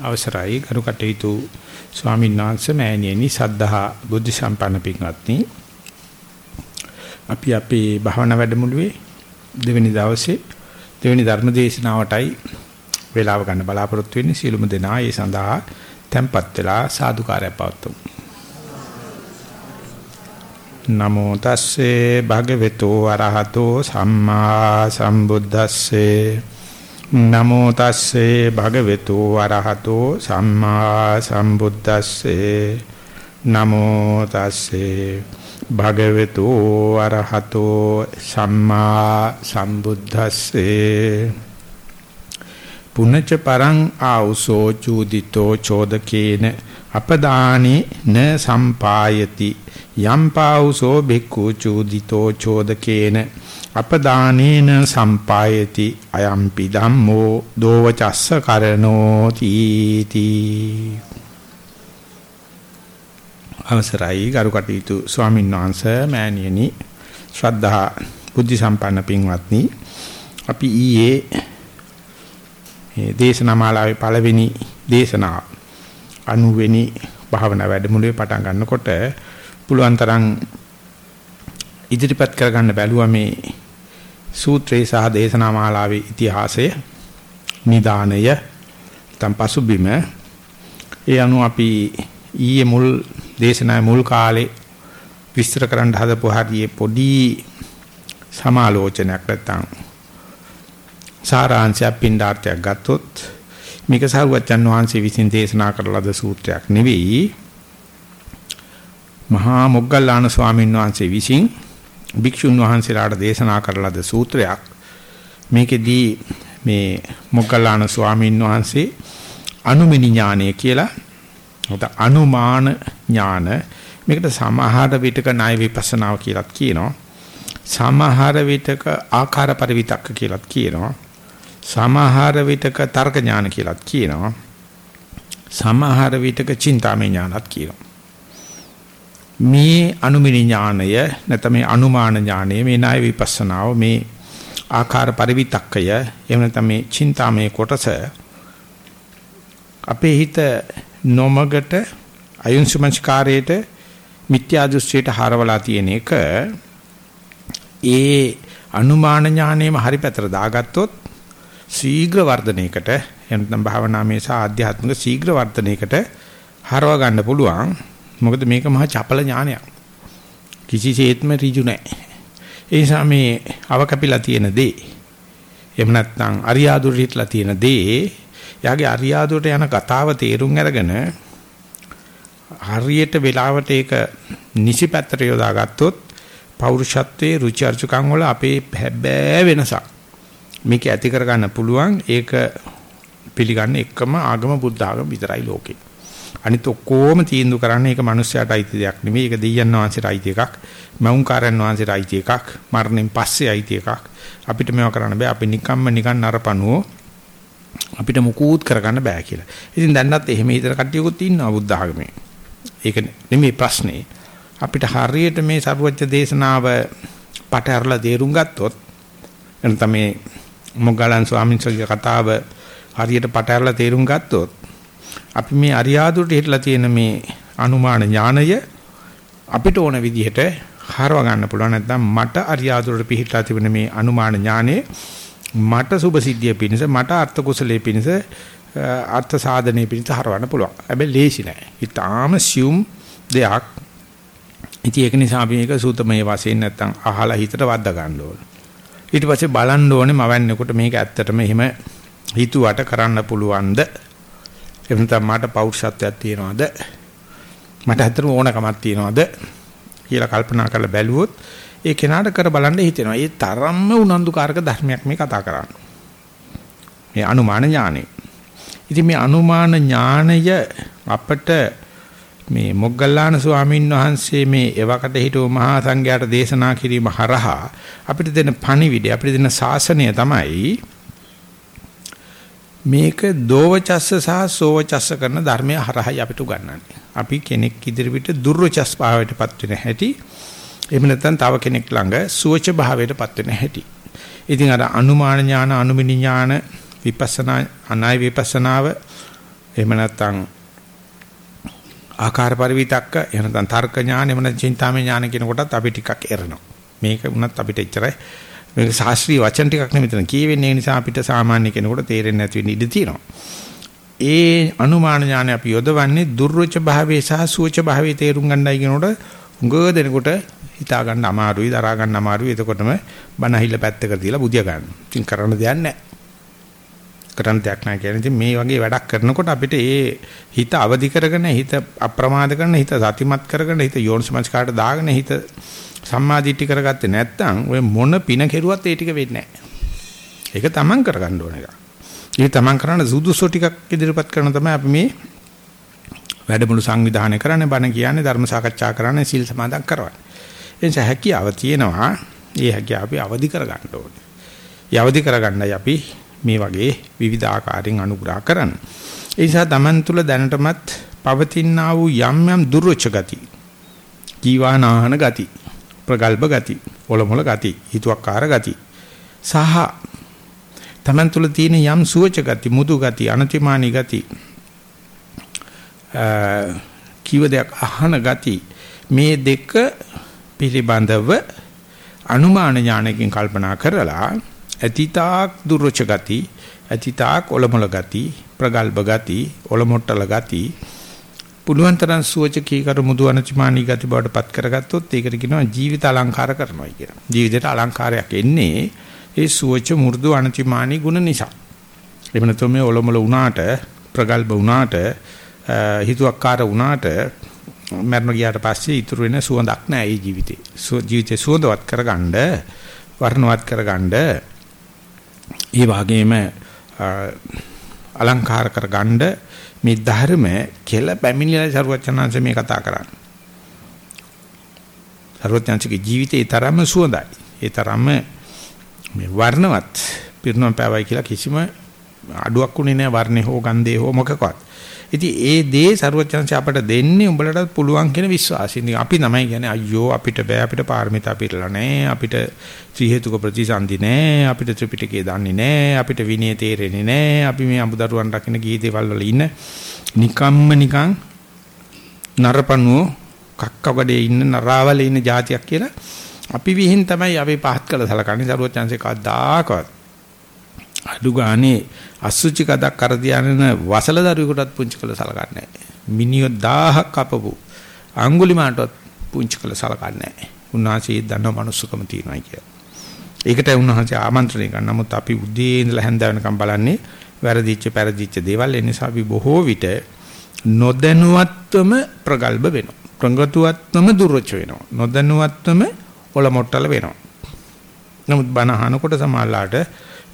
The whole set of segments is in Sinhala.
අවසරයි. ගරු කටයුතු ස්වාමීන් වහන්සේ මෑණියනි සද්ධා බුද්ධ සම්පන්න පින්වත්නි. අපි අපේ භාවනා වැඩමුළුවේ දෙවෙනි දවසේ දෙවෙනි ධර්ම දේශනාවටයි වේලාව ගන්න බලාපොරොත්තු වෙන්නේ. සියලුම දෙනා ඒ සඳහා tempත් වෙලා සාදුකාරය පවතුමු නමෝ තස්සේ භගවතු අරහතෝ සම්මා සම්බුද්දස්සේ. නමෝ තස්සේ භගවතු වරහතෝ සම්මා සම්බුද්දස්සේ. නමෝ තස්සේ භගවතු වරහතෝ සම්මා සම්බුද්දස්සේ. පුනච්ච පරං ආ우සෝ චූදිතෝ චෝදකේන අපදානි න සම්පායති. යම්පා우සෝ බික්ඛු චූදිතෝ චෝදකේන අපදානේන සම්පායති අයම්පි ධම්මෝ දෝවචස්ස කරනෝ තීති අවසරයි ගරු කටයුතු ස්වාමීන් වහන්සේ මෑණියනි ශ්‍රද්ධා බුද්ධ සම්පන්න පින්වත්නි. අපි ඊයේ මේ දේශනා මාලාවේ පළවෙනි දේශනාව 90 වෙනි භාවනා වැඩමුළුවේ පටන් ගන්නකොට පුළුවන් තරම් ඉදිරිපත් කරගන්න බැලුවා මේ සූත්‍රයේ සහ දේශනා මාලාවේ ඉතිහාසය නිදානය තම් පසුබිම ඒ අනුව අපි ඊයේ මුල් දේශනාවේ මුල් කාලේ විස්තර කරන්න හදපු හරියේ පොඩි සමාලෝචනයක් නැත්තම් සාරාංශයක් පින්ඩාර්ථයක් ගත්තොත් මේක සරුවච්චන් වහන්සේ විසින් දේශනා කරලද සූත්‍රයක් නෙවෙයි. මහා මොග්ගල්ලාන ස්වාමීන් වහන්සේ විසින් භික්ෂුන් වහන්සේලාට දේශනා කරලද සූත්‍රයක්. මේකෙදී මේ මොග්ගල්ලාන ස්වාමීන් වහන්සේ අනුමිනි ඥානය කියලා උත අනුමාන ඥාන මේකට සමහර විටක ණය විපස්සනාව කියලාත් කියනවා. සමහර විටක ආකාර පරිවිතක්ක කියලාත් කියනවා. සමහර විටක තර්ක ඥාන කියලාත් කියනවා. සමහර විටක චින්තාමය ඥානත් කියනවා. මේ අනුමිනි ඥානය නැත්නම් මේ අනුමාන ඥානය මේ ණය විපස්සනාව මේ ආකාර පරිවිතක්කය එහෙම නැත්නම් මේ චින්තාමය කොටස අපේ හිත නොමගට අයුන්සුමංස්කාරයට මිත්‍යා දෘෂ්ටියට හරවලා තියෙන එක ඒ අනුමාන ඥානයේම හරි පැතර දාගත්තොත් ශීඝ්‍ර වර්ධනයකට එනනම් භාවනාමය සහ ආධ්‍යාත්මික ශීඝ්‍ර වර්ධනයකට හරව ගන්න පුළුවන්. මොකද මේක මහා චපල ඥානයක්. කිසිසේත්ම ඍජු නැහැ. ඒ නිසා මේ අවකපිලා තියෙන දේ එහෙම නැත්නම් අරියාදුර හිටලා තියෙන දේ යාගේ අරියාදුරට යන කතාව තේරුම් අරගෙන හරියට වෙලාවට ඒක නිසි පැත්තට යොදා ගත්තොත් පෞරුෂත්වයේ රුචි අරුචිකම් වල අපේ හැබෑ වෙනසක් මේක ඇති කර ගන්න පුළුවන් ඒක පිළිගන්න එකම ආගම බුද්ධ ආගම විතරයි ලෝකේ අනිත ඔක්කොම තීන්දුව කරන්නේ ඒක මිනිස්සයාට අයිති දෙයක් නෙමෙයි. ඒක දෙයයන් වහන්සේට අයිති එකක්. මෞංකාරයන් වහන්සේට අයිති එකක්. මරණයෙන් පස්සේ අයිති එකක්. අපිට මේවා කරන්න බෑ. අපි නිකම්ම නිකන් නරපණුව අපිට මුකුත් කරගන්න බෑ කියලා. ඉතින් දැන්නත් එහෙම හිතන කට්ටියකුත් ඉන්නවා බුද්ධ ආගමේ. ඒක නෙමෙයි ප්‍රශ්නේ. අපිට හරියට මේ සරුවච්ච දේශනාව පට අරලා තේරුම් ගත්තොත් එනතම මේ මොග්ගලන් ස්වාමීන් වහන්සේගේ කතාව හරියට පට අරලා තේරුම් ගත්තොත් අපි මේ අරියාදුට හිටලා තියෙන මේ අනුමාන ඥානය අපිට ඕන විදිහට හරව ගන්න පුළුවන් නැත්නම් මට අරියාදුට පිහිටලා තිබෙන මේ අනුමාන ඥානය මට සුභසිද්ධිය පිණිස මට අර්ථ කුසලයේ පිණිස අර්ථ සාධනයේ පිණිස හරවන්න පුළුවන්. හැබැයි ලේසි නෑ. ඊටාම සියුම් දෙයක්. ඉතින් ඒක නිසා අපි මේක සූතමයේ වශයෙන් නැත්නම් අහලා හිතට වද්දා ගන්න ඕනේ. ඊට පස්සේ බලන්න ඕනේ මවන්නේකොට මේක ඇත්තටම එහෙම හිතුවට කරන්න පුළුවන්ද එහෙම නැත්නම් මට පෞරුෂත්වයක් තියනවාද මට ඇත්තටම ඕනකමක් තියනවාද කියලා කල්පනා කරලා බැලුවොත් ඒ කෙනාට කර බලන්න හිතෙනවා. ඒ තරම්ම උනන්දුකාරක ධර්මයක් මේ කතා කරන්නේ. මේ අනුමාන ඥානෙ. ඉතින් මේ අනුමාන ඥානය අපට මේ මොග්ගල්ලාන ස්වාමීන් වහන්සේ මේ එවකට හිටව මහා සංඝයාට දේශනා කිරීම හරහා අපිට දෙන පණිවිඩය අපිට දෙන ශාසනය තමයි මේක දෝවචස්ස සහ සෝවචස්ස කරන ධර්මය හරහායි අපිට උගන්වන්නේ. අපි කෙනෙක් ඉදිරියට දුර්වචස් භාවයටපත් වෙන හැටි එහෙම නැත්නම් තව කෙනෙක් ළඟ සුවච භාවයටපත් වෙන හැටි. ඉතින් අර අනුමාන ඥාන, අනුමිනි ඥාන, විපස්සනා, අනාය විපස්සනාව එහෙම නැත්නම් ආකාර පරිවිතක්ක එහෙම නැත්නම් තර්ක ඥාන එහෙම නැත්නම් චින්තාමය ඥාන කියන කොටත් අපි ටිකක් එරනවා. මේක වුණත් අපිට එච්චරයි මේක ශාස්ත්‍රීය වචන ටිකක් නෙමෙතන කියවෙන්නේ ඒ නිසා අපිට සාමාන්‍ය කෙනෙකුට තේරෙන්නේ නැති වෙන්න ඉඩ තියෙනවා. ඒ අනුමාන ඥානය අපි යොදවන්නේ දුර්වච භාවයේ සහ සුවච භාවයේ තේරුම් ගන්නයි කියනකොට උඟ දෙනකොට හිතා ගන්න අමාරුයි දරා ගන්න අමාරුයි එතකොටම බන අහිල්ල පැත්තකට තියලා බුදියා ගන්න. ඉතින් කරන්න දෙයක් නැහැ. කරන්න දෙයක් නැහැ කියන්නේ ඉතින් මේ වගේ වැඩක් කරනකොට අපිට ඒ හිත අවදි කරගෙන හිත අප්‍රමාද කරන හිත සතිමත් කරගෙන හිත යෝනිසමස් කාට දාගෙන හිත සම්මාදිට්ඨි කරගත්තේ නැත්නම් ඔය මොන පින කෙරුවත් ඒ ටික වෙන්නේ නැහැ. ඒක තමන් කරගන්න ඕන එක. ඒ තමන් කරන සුදුසු ටිකක් ඉදිරිපත් කරන තමයි අපි මේ වැඩමුළු සංවිධානය කරන්නේ බණ කියන්නේ ධර්ම සාකච්ඡා කරන්නේ සීල් සමාදන් කරවන්නේ. එනිසා හැකියාව තියෙනවා. ඒ හැකියාව අපි අවදි කරගන්න ඕනේ. ඒ අවදි කරගන්නයි අපි මේ වගේ විවිධ ආකාරයෙන් අනුග්‍රහ කරන්නේ. ඒ නිසා Taman තුල දැනටමත් පවතිනා වූ යම් යම් දුර්වච ගති, ජීවානාහන ගති, ප්‍රගල්භ ගති, ඔලොමොල ගති, හිතුවක්කාර ගති සහ Taman තුල තියෙන යම් සුවච ගති, මුදු ගති, අනතිමානී ගති, කිව දෙයක් අහන ගති මේ දෙක පිළිබඳව අනුමාන ඥානකින් කල්පනා කරලා ඇතිතාක් දුර්වච ගති ඇතිතාක් ඔලමුල ගති ප්‍රගල්භ ගති ඔලොමොට්ටල ගති පුළුවන් තරම් සුවචකී කර මුදු අනතිමානී ගති බවට පත් කරගත්තොත් ඒකට කියනවා ජීවිත අලංකාර කරනවා කියලා. ජීවිතයට අලංකාරයක් එන්නේ ඒ සුවච මු르දු අනතිමානී ගුණ නිසා. එහෙම නැත්නම් මේ ඔලොමල වුණාට ප්‍රගල්භ වුණාට හිතුවක්කාර වුණාට මරණ ගියාට පස්සේ ඉතුරු වෙන සුවඳක් නැහැ ඒ ජීවිතේ. ජීවිතේ සුවඳවත් කරගන්න වර්ණවත් කරගන්න ඒ වගේම අලංකාර කරගන්න මේ ධර්ම කෙල පැමිණිලා සරුවචනාංශ මේ කතා කරන්නේ. සරුවචනාංශගේ ජීවිතේ තරම්ම සුවඳයි. ඒ තරම්ම මේ වර්ණවත් පිරුණම් පෑවයි කියලා කිසිම අඩුවක් උනේ නැහැ වර්ණේ හෝ ගන්ධේ හෝ මොකකවත්. ඉතින් ඒ දේ ਸਰුවචනසේ අපට දෙන්නේ උඹලටත් පුළුවන් කියන විශ්වාසය. ඉතින් අපි තමයි කියන්නේ අයියෝ අපිට බෑ අපිට පාරමිතා පිරලා නෑ අපිට ත්‍රි හේතුක ප්‍රතිසන්දි නෑ අපිට ත්‍රිපිටකය දන්නේ නෑ අපිට විනය තේරෙන්නේ නෑ අපි මේ අමුදරුවන් රකින්න ගීතේවල වල ඉන්න නිකම්ම නිකං නරපණුව කක්කවඩේ ඉන්න නරාවල ඉන්න જાතියක් කියලා අපි විහිං තමයි අපි පහත් කළ සලකන්නේ ਸਰුවචනසේ කවදාකවත් අඩු ගානේ අසුචි කඩක් කර දියාගෙන වසල දරුවෙකුටත් පුංචි කළ සලකන්නේ නැහැ. මිනියෝ 1000ක් කපපු අඟුලිමාටවත් පුංචි කළ සලකන්නේ නැහැ. උන්වහන්සේ දන්නව මනුස්සකම තියෙනවා කියලා. ඒකට උන්වහන්සේ ආමන්ත්‍රණය කරන නමුත් අපි උදේ ඉඳලා හැන්ද වෙනකම් බලන්නේ වැරදිච්ච පෙරදිච්ච දේවල් ඒ නිසා අපි බොහෝ විට නොදැනුවත්වම ප්‍රගල්භ වෙනවා. ප්‍රංගතුවත්වම දුර්වච වෙනවා. නොදැනුවත්වම ඔලොමොට්ටල වෙනවා. නමුත් බණ අහනකොට සමාලාට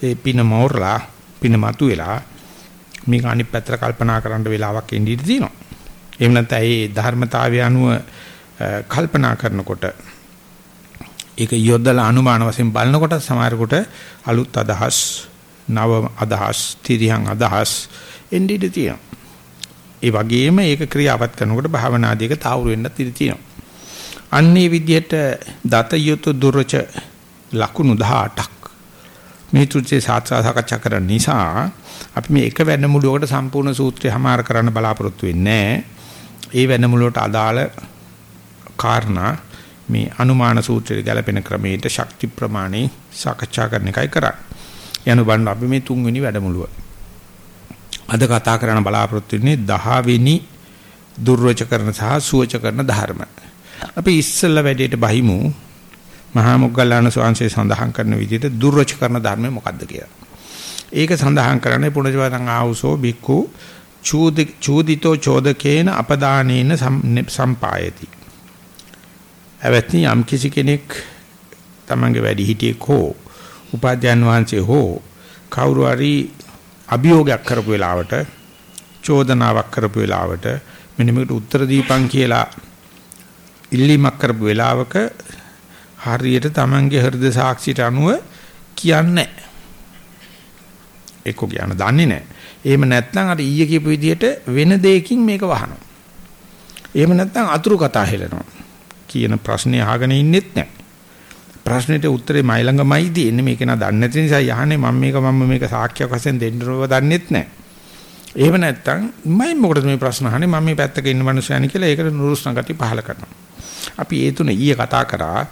ඒ පින මෝරලා පින මතුවෙලා මේක අනිත් පැත්තට කල්පනා කරන්න වෙලාවක් එන්න ඉඩ තියෙනවා. එහෙම නැත්නම් ඒ ධර්මතාවය අනුව කල්පනා කරනකොට ඒක යොදලා අනුමාන වශයෙන් බලනකොට සමහරකට අලුත් අදහස් නව අදහස් තිරියන් අදහස් එන්න ඉඩ තියෙනවා. ඒ වගේම ඒක ක්‍රියාවත් කරනකොට භාවනාදීක තාවුරු වෙන්නත් ඉඩ තියෙනවා. අන්නේ විදිහට දත යුතු දුර්ච ලකුණු 18ක් මේ තුච්චේ සාකච්ඡා කරන නිසා අපි මේ එක වැඩමුළුවකට සම්පූර්ණ සූත්‍රය හමාර කරන්න බලාපොරොත්තු වෙන්නේ ඒ වැඩමුළුවට අදාළ කාරණා මේ අනුමාන සූත්‍රයේ ගැලපෙන ක්‍රමයට ශක්ති ප්‍රමාණය සාකච්ඡා කරන එකයි කරන්නේ. යනු බලන්න අපි මේ තුන්වෙනි වැඩමුළුව. අද කතා කරන්න බලාපොරොත්තු වෙන්නේ 10 වෙනි දුර්වච කරන සහ සුවච කරන ධර්ම. අපි ඉස්සෙල්ලා වැඩේට බහිමු මහා මොග්ගල්ලාන ස්වාමීන් සඳහන් කරන විදිහට දුර්වච කරන ධර්මය මොකක්ද කියලා. ඒක සඳහන් කරන්නේ පුණජවතං ආවුසෝ බික්ඛු චූදිතෝ චෝදකේන අපදානේන සම්පායති. අවත්නි යම් කිසි කෙනෙක් තමන්ගේ වැඩි හිටියෙක් හෝ උපාධ්‍යයන් වහන්සේ හෝ කවුරු හරි අභියෝගයක් කරපු වෙලාවට චෝදනාවක් කරපු වෙලාවට මෙන්න මේකට උත්තර දීපන් කියලා ඉල්ලීමක් කරපු වෙලාවක හරියට Tamange හෘද සාක්ෂියට අනුව කියන්නේ එක්ක කියන දන්නේ නැහැ. එහෙම නැත්නම් අර ඊයේ කියපු විදිහට වෙන දෙයකින් මේක වහනවා. එහෙම නැත්නම් අතුරු කතා හෙලනවා. කියන ප්‍රශ්නේ අහගෙන ඉන්නෙත් නැහැ. ප්‍රශ්නෙට උත්තරේ මයි ළඟමයි තියෙන්නේ මේක නා දන්නේ නැති නිසා යහනේ මම මේක මම මේක සාක්ෂියක් වශයෙන් දෙන්න ඕව දන්නෙත් නැහැ. එහෙම නැත්නම් මම මොකටද මේ ප්‍රශ්න අහන්නේ මම මේ පැත්තක ඉන්න මනුස්සයනි කියලා ඒකට නුරුස්න ගති පහල කරනවා. අපි ඒ තුන ඊයේ කතා කරා.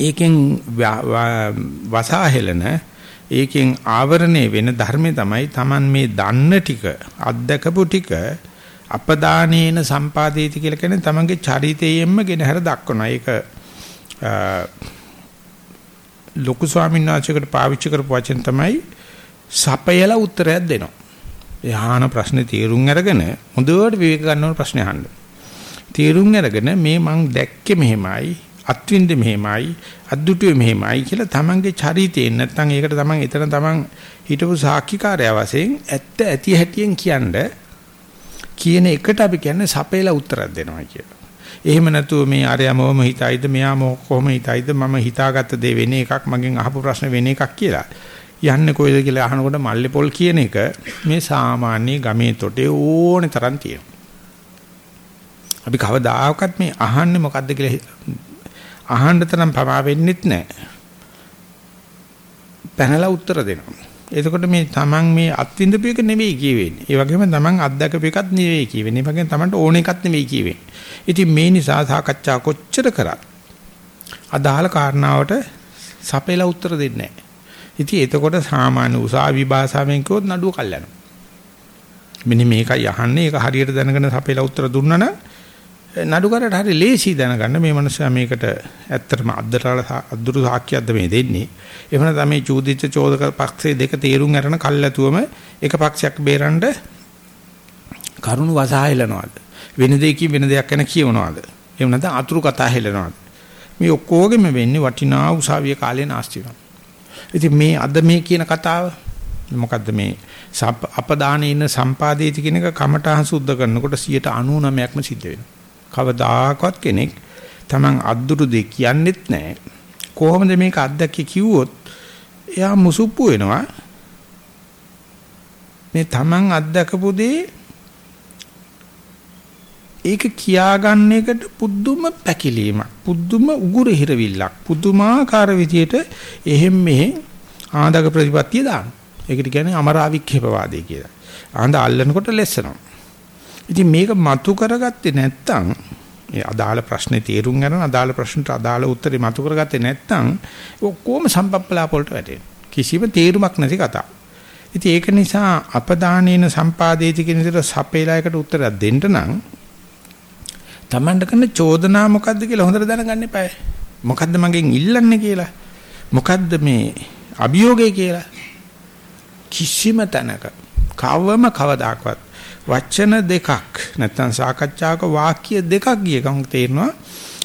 ඒකෙන් වසාහෙලන ඒකෙන් ආවරණය වෙන ධර්මය තමයි Taman මේ දන්න ටික අත්දකපු ටික අපදානේන සම්පාදේති කියලා කියන්නේ Tamanගේ චරිතයෙන්ම ගෙනහැර දක්වනවා. ඒක ලොකු ස්වාමීන් වහන්සේකට පාවිච්චි කරපු වචන තමයි සපයලා උත්තරයක් දෙනවා. එහාන ප්‍රශ්නේ තීරුම් අරගෙන හොඳට විවේක ගන්න ඕන ප්‍රශ්නේ අහන්න. තීරුම් අරගෙන මේ මං දැක්කේ මෙහෙමයි අත්විඳ මෙහෙමයි අද්දුටුවේ මෙහෙමයි කියලා තමන්ගේ චරිතයෙන් නැත්නම් ඒකට තමන් එතන තමන් හිටපු සාක්ෂිකාරය වශයෙන් ඇත්ත ඇති හැටියෙන් කියන්න කියන එකට අපි කියන්නේ සපේලා උත්තරයක් දෙනවා කියලා. එහෙම නැතුව මේ අරයමවම හිතයිද මෙයාම කොහොම හිතයිද මම හිතාගත්ත දේ වෙන එකක් මගෙන් අහපු ප්‍රශ්න වෙන එකක් කියලා. යන්නේ කොයිද කියලා අහනකොට මල්ලේ පොල් කියන එක මේ සාමාන්‍ය ගමේ තොටේ ඕනේ තරම් තියෙනවා. අපි කවදාකවත් මේ අහන්නේ මොකද්ද කියලා අහන්න තරම් පමා වෙන්නෙත් නැහැ. පැනලා උත්තර දෙනවා. එතකොට මේ තමන් මේ අත්විඳපු එක නෙවෙයි කියවෙන්නේ. ඒ වගේම තමන් අත්දකපු එකක් නෙවෙයි කියවෙන්නේ. ඒ වගේම තමන්ට ඕන එකක් නෙවෙයි කියවෙන්නේ. ඉතින් මේ නිසා සාකච්ඡා කොච්චර කරත් අදාළ කාරණාවට සපේලා උත්තර දෙන්නේ නැහැ. ඉතින් එතකොට සාමාන්‍ය උසාවි භාෂාවෙන් කිව්වොත් නඩුව කල් යනවා. මෙන්න මේකයි අහන්නේ. ඒක හරියට දැනගෙන සපේලා උත්තර දුන්නා නම් නඩුකරට හරි ලේසි දැනගන්න මේ මනුස්සයා මේකට ඇත්තටම අද්දරල අද්දුරු සාක්කියක්ද මේ දෙන්නේ. එහෙම නැත්නම් මේ චූදිච්ච චෝදක පක්ෂයේ දෙක තීරුම් අරන කල්ැතුවම එක පක්ෂයක් බේරන්න කරුණු වසහායලනවාද? වෙන දෙයකින් වෙන දෙයක් ගැන කියවනවාද? එහෙම නැත්නම් අතුරු කතා හෙලනවාද? මේ ඔක්කොගෙම වෙන්නේ වටිනා උසාවිය කාලේ නාස්ති වෙනවා. ඉතින් මේ අද මේ කියන කතාව මොකද්ද මේ අපදානේ ඉන්න සම්පාදේති කියන එක කමටහන් සුද්ධ කරනකොට 99%ක්ම සිද්ධ වෙනවා. කවදාකවත් කෙනෙක් Taman අද්දුරු දෙ කියන්නෙත් නැහැ. කොහොමද මේක අත්දැකී කිව්වොත් එයා මුසුප්පු වෙනවා. මේ Taman අත්දකපු දේ ඒක කියාගන්න එකට පුදුම පැකිලීමක් පුදුම උගුර හිරවිල්ලක් පුදුමාකාර විදියට එහෙම් මෙහෙ ආන්දක ප්‍රතිපත්තිය දාන. ඒකට කියන්නේ අමරාවික්ෂේපවාදී කියලා. ආන්ද අල්ලනකොට ලැස්සනවා. ඉතින් මේක මතු කරගත්තේ නැත්තම් ඒ අදාළ ප්‍රශ්නේ තේරුම් ගන්න අදාළ ප්‍රශ්නට අදාළ උත්තරේ මතු කරගත්තේ නැත්තම් ඔක්කොම සම්පප්පලා පොලට වැටෙනවා. කිසිම තේරුමක් නැති කතා. ඉතින් ඒක නිසා අපදානේන සම්පාදේති කියන විදිහට සපේලා එකට උත්තරයක් දෙන්න නම් Tamanට කරන චෝදනා මොකද්ද කියලා හොඳට දැනගන්න එපායි. මොකද්ද මගෙන් ඉල්ලන්නේ කියලා. මොකද්ද මේ අභියෝගය කියලා. කිසිම තැනක කවම කවදාකවත් වචන දෙකක් නැත්නම් සාකච්ඡාවක වාක්‍ය දෙකක් ගිය ගමන් තේරෙනවා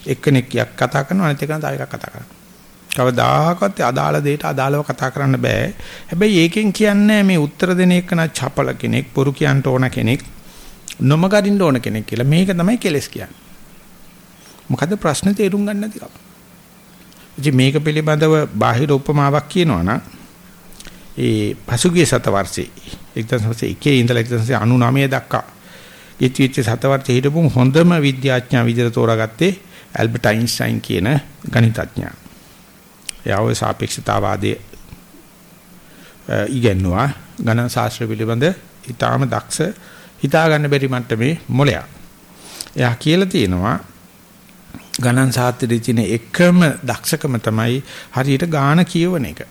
එක්කෙනෙක් කතා කරනවා අනිත් එකන තව එකක් කතා කරනවා. කවදාකවත් අදාළ දෙයට අදාළව කතා කරන්න බෑ. හැබැයි ඒකෙන් කියන්නේ මේ උත්තර දෙන එක නා චපල කෙනෙක්, පුරු කියන්න ඕන කෙනෙක්, නොමගරින්න ඕන කෙනෙක් කියලා. මේක තමයි කෙලස් කියන්නේ. මොකද ප්‍රශ්නේ තේරුම් ගන්න නැතිකම. ඉතින් මේක පිළිබඳව බාහිර උපමාවක් කියනවා නම් ඒ පසුගිය සත වර්ෂේ 1901 ඉඳලා 1999 දක්වා ඉතිවිච්ච සත වර්ෂේ හිටපු හොඳම විද්‍යාඥයා විදිහට තෝරාගත්තේ ඇල්බර්ට් අයින්ස්ටයින් කියන ගණිතඥයා. එයාව සාපේක්ෂතාවාදයේ ඉගෙනුවා ගණන් ශාස්ත්‍ර පිළිබඳ ඊටාම දක්ෂ හිතා ගන්න බැරි මට්ටමේ මොලයක්. එයා කියලා තියෙනවා ගණන් ශාස්ත්‍රයේ තියෙන එකම දක්ෂකම තමයි හරියට ගාන කියවන එක.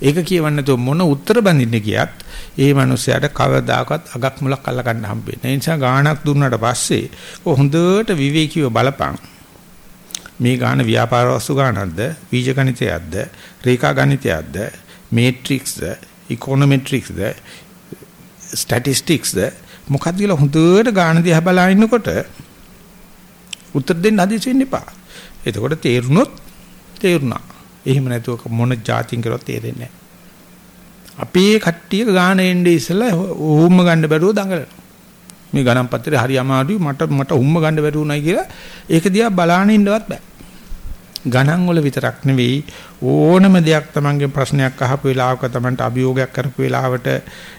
ඒක කියවන්න නැතුව මොන උත්තර බඳින්න ගියත් ඒ මනුස්සයාට කවදාකවත් අගක් මුලක් අල්ල ගන්න හම්බෙන්නේ. ඒ නිසා ගාණක් දුන්නාට පස්සේ හොඳට විවේකීව බලපං. මේ ගාන ව්‍යාපාර වස්තු ගානක්ද, බීජ ගණිතයක්ද, රේඛා ගණිතයක්ද, මේට්‍රික්ස්ද, ඉකොනොමෙට්‍රික්ස්ද, ස්ටැටිස්ටික්ස්ද මොකක්ද කියලා හොඳට ගාන දිහා බලා ඉන්නකොට උත්තර දෙන්න හදිසි වෙන්න එපා. එතකොට තේරුනොත් තේරුණා. එහෙම නැතුව මොන જાතින් කරොත් තේරෙන්නේ නැහැ. අපේ කට්ටිය ගාන එන්නේ ඉස්සලා උම්ම ගන්න බැරුව දඟලනවා. මේ ගණන් පත්‍රේ හරි අමාරුයි මට මට උම්ම ගන්න බැරුණයි කියලා ඒක දිහා බලාගෙන ඉන්නවත් බෑ. ගණන් වල විතරක් නෙවෙයි ඕනම දෙයක් Tamange ප්‍රශ්නයක් අහපු වෙලාවක Tamanට අභියෝගයක් කරපු වෙලාවට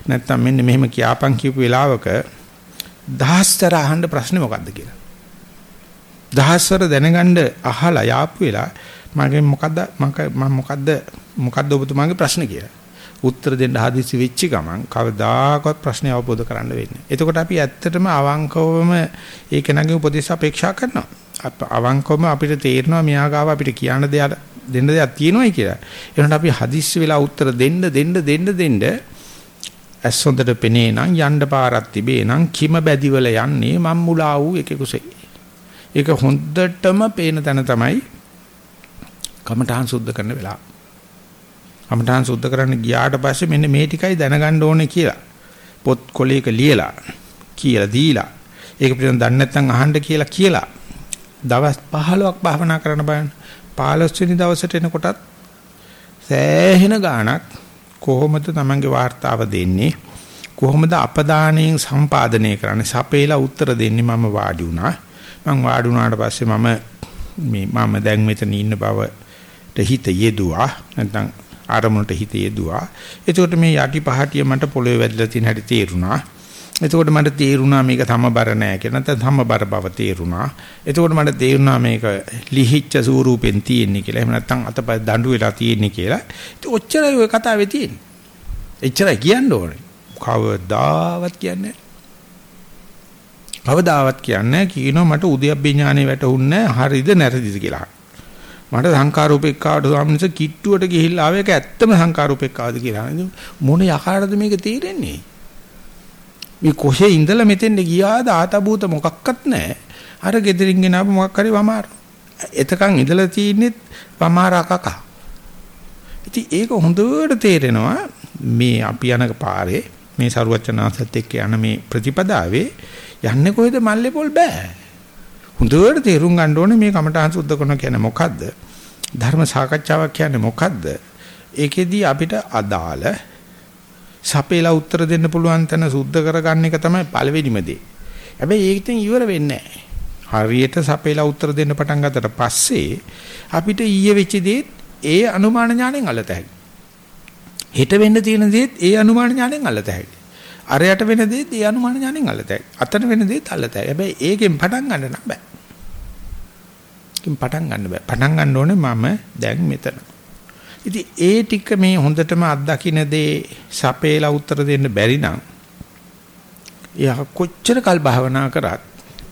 නැත්තම් මෙන්න මෙහෙම කියාපන් කියපු වෙලාවක දහස්තර අහන්න ප්‍රශ්නේ මොකද්ද කියලා. දහස්වර දැනගන්න අහලා යාපු වෙලා මගේ මොකද්ද මම මොකද්ද මොකද්ද ඔබතුමාගේ ප්‍රශ්න කියලා. උත්තර දෙන්න හදිසි වෙච්ච ගමන් කවදාකවත් ප්‍රශ්නේ අවබෝධ කරන්න වෙන්නේ. එතකොට අපි ඇත්තටම අවංකවම ඒක නැගේ උපදේශ අපේක්ෂා කරනවා. අවංකවම අපිට තේරෙනවා මෙයා ගාව අපිට කියන්න දෙයක් දෙන්න දෙයක් තියෙනවායි කියලා. ඒකට අපි හදිස්සි වෙලා උත්තර දෙන්න දෙන්න දෙන්න දෙන්න ඇස් හොඳට පෙනේ නම් යන්න පාරක් තිබේ නම් කිම බැදිවල යන්නේ මම් මුලා වූ එකෙකුසේ. ඒක හොඳටම පේන තැන තමයි කමඨාන් සුද්ධ කරන වෙලාව. කමඨාන් සුද්ධ කරන්න ගියාට පස්සේ මෙන්න මේ ටිකයි දැනගන්න ඕනේ කියලා. පොත් කොලයක ලියලා කියලා දීලා ඒක පිළිබඳව දන්නේ නැත්නම් අහන්න කියලා කියලා. දවස් 15ක් භාවනා කරන්න බලන්න. 15 වෙනි දවසට එනකොටත් සෑහෙන ගාණක් කොහොමද Tamange වාර්තාව දෙන්නේ? කොහොමද අපදානයෙන් සම්පාදනය කරන්නේ? සපේලා උත්තර දෙන්නේ මම වාඩි වුණා. මම වාඩි වුණාට පස්සේ මම මේ මම දැන් මෙතන ඉන්න බවට හිත යෙදුවා නැත්නම් ආරමුණට හිත යෙදුවා එතකොට මේ යටි පහටිය මට පොළවේ වැදලා තියෙන හැටි තේරුණා එතකොට මට තේරුණා මේක සමබර නෑ කියලා. නැත්නම් සමබර බව තේරුණා. එතකොට මට තේරුණා මේක ලිහිච්ච ස්වරූපෙන් තියෙන්නේ කියලා. එහෙම නැත්නම් අතපය දඬු වෙලා තියෙන්නේ කියලා. ඉතින් ඔච්චරයි ඔය කතාවේ තියෙන්නේ. එච්චරයි කියන්න ඕනේ. කවදාවත් කියන්නේ කවදාවත් කියන්නේ කියනවා මට උද්‍යප්පේ ඥානෙ වැටුන්නේ හරිද නැරදිද කියලා. මට සංකාරූපෙක්කාවට ස්වාමීන් කිට්ටුවට ගිහිල්ලා ආව එක ඇත්තම සංකාරූපෙක්කාවද කියලා. මොන යකාටද මේක තේරෙන්නේ? මේ කොහේ ඉඳලා මෙතෙන්ද ගියාද ආතබූත මොකක්වත් නැහැ. අර gedirin ගෙන ආපු මොකක් හරි වමාර. එතකන් ඉඳලා තියෙන්නේ වමාරා කකා. ඉතින් ඒක හොඳට තේරෙනවා මේ අපි යන පාරේ මේ සරුවචනාසත් එක්ක යන මේ ප්‍රතිපදාවේ යන්නේ කොහෙද මල්ලේ පොල් බෑ. හොඳට තේරුම් ගන්න ඕනේ මේ කමඨාන් සුද්ධ කරන කියන්නේ මොකද්ද? ධර්ම සාකච්ඡාවක් කියන්නේ මොකද්ද? ඒකෙදී අපිට අදාළ සපේලා උත්තර දෙන්න පුළුවන් තැන සුද්ධ කරගන්න එක තමයි පළවෙනිම දේ. හැබැයි ඒකෙන් ඉවර වෙන්නේ හරියට සපේලා උත්තර දෙන්න පටන් ගත්තට පස්සේ අපිට ඊයේ වෙච්ච දේත් ඒ අනුමාන ඥාණයෙන් අල්ලත හැකියි. හෙට වෙන්න තියෙන දේත් ඒ අනුමාන ඥාණයෙන් අල්ලත හැකියි. අරයට වෙන දේත් ඒ අනුමාන ඥාණයෙන් අල්ලත හැකියි. අතන වෙන දේත් අල්ලත හැකියි. හැබැයි ඒකෙන් පටන් ගන්න නම් බෑ. ඒකෙන් පටන් ගන්න බෑ. පටන් ගන්න ඕනේ මම දැන් මෙතන. ඉතින් ඒ ටික මේ හොඳටම අත්දකින්න දේ සපේලා උත්තර දෙන්න බැරි නම් එයා කොච්චර කල් භාවනා කරත්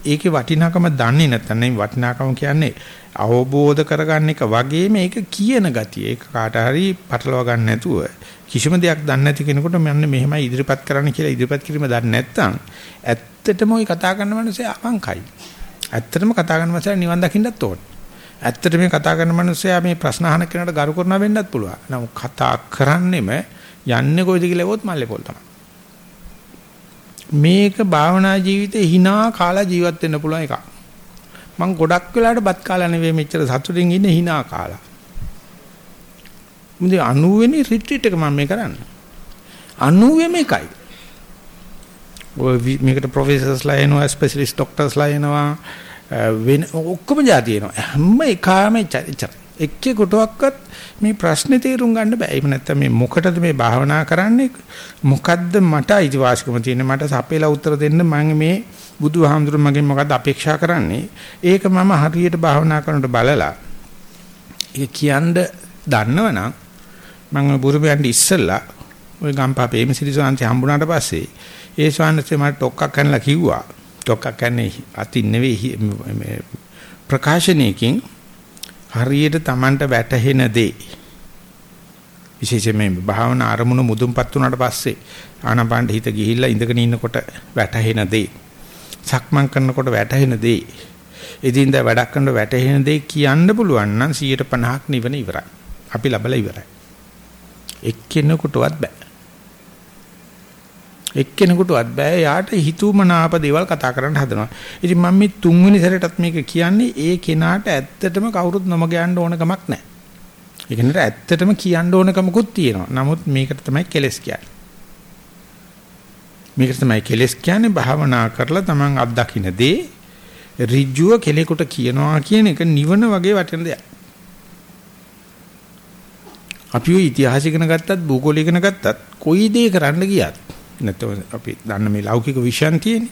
ඒකේ වටිනාකම දන්නේ නැත්නම් මේ වටිනාකම කියන්නේ අවබෝධ කරගන්න එක වගේ මේක කියන ගතිය. ඒක කාට හරි පටලවා ගන්න නැතුව කිසිම දෙයක් දන්නේ නැති කෙනෙකුට මම මෙහෙමයි ඉදිරිපත් කරන්න කියලා ඉදිරිපත් කිරීම දන්නේ නැත්නම් ඇත්තටම ওই කතා කරන මිනිස්සේ අවංකයි. ඇත්තටම කතා කරන මිනිස්සා නිවන් දකින්නත් ඕනේ. ඇත්තට මේ කතා කරන මිනිස්සයා මේ ප්‍රශ්න අහන කෙනාට ගරු කරනවා වෙන්නත් පුළුවන්. නමුත් කතා කරන්නෙම යන්නේ කොයිද කියලා එවොත් මල්ලේ පොල් තමයි. මේක භාවනා ජීවිතේ hina කාලා ජීවත් වෙන්න පුළුවන් එකක්. මං ගොඩක් වෙලාවට බත් කාලා නෙවෙයි මෙච්චර සතුටින් ඉන්නේ hina කාලා. මුදේ 90 වෙනි රිට්‍රීට් එක මම මේ කරන්නේ. 90 එකයි. ඔය මේකට ප්‍රොෆෙසර්ස්ලා එනවා ස්පෙෂලිස්ට් ડોක්ටර්ස්ලා එනවා වෙන ඔක්කොම જાති එනවා. හැම එකම එච්චර. එක්කේ කොටුවක්වත් මේ ප්‍රශ්නේ තේරුම් ගන්න බෑ. එහෙම නැත්නම් මේ මොකටද මේ භාවනා කරන්නේ? මොකද්ද මට අයිතිවාසිකම තියෙන්නේ? මට සපේලා උත්තර දෙන්න මම මේ බුදුහාමුදුරුවෝ මගෙන් මොකද්ද අපේක්ෂා කරන්නේ? ඒක මම හරියට භාවනා කරනකොට බලලා ඒක කියන්න දන්නවනම් මම බුරුමයන්ට ඉස්සෙල්ලා ওই ගම්පා පේමසිරි සෝන්ති හම්බුණාට පස්සේ ඒ ස්වාමීන් මට ටොක්කක් කනලා කිව්වා ඩොක්කක් කියන්නේ අතින් නෙවෙයි ප්‍රකාශනයකින් හරියට Tamanට වැටහෙන දේ විශේෂයෙන්ම භාවනා අරමුණු මුදුන්පත් වුණාට පස්සේ ආනපානට හිත ගිහිල්ලා ඉඳගෙන ඉන්නකොට වැටහෙන දේ සක්මන් කරනකොට වැටහෙන දේ එදින්දා වැඩක් කරනකොට වැටහෙන දේ කියන්න පුළුවන් නම් 150ක් නිවන ඉවරයි. අපි ලබලා ඉවරයි. එක්කෙනෙකුටවත් බෑ. එක්කෙනෙකුටවත් බෑ යාට හිතුවමනාප දේවල් කතා කරන්න හදනවා. ඉතින් මම මේ තුන්වෙනි සැරේටත් මේක කියන්නේ ඒ කෙනාට ඇත්තටම කවුරුත් නොමග යන්න ඕන කමක් නැහැ. ඒ කෙනාට ඇත්තටම කියන්න ඕන කමකුත් තියෙනවා. නමුත් මේකට තමයි කෙලස් කියන්නේ. මේකට තමයි කෙලස් කියන්නේ භාවනා කරලා Taman අත්දකින්න දේ ඍජුව කෙලෙකුට කියනවා කියන එක නිවන වගේ වටින දෙයක්. අපි ඔය ඉතිහාස ඉගෙන ගත්තත් භූගෝල ඉගෙන ගත්තත් කොයි දේ කරන්න ගියත් නැත්නම් අපි දන්න මේ ලෞකික විෂයන් තියෙන්නේ.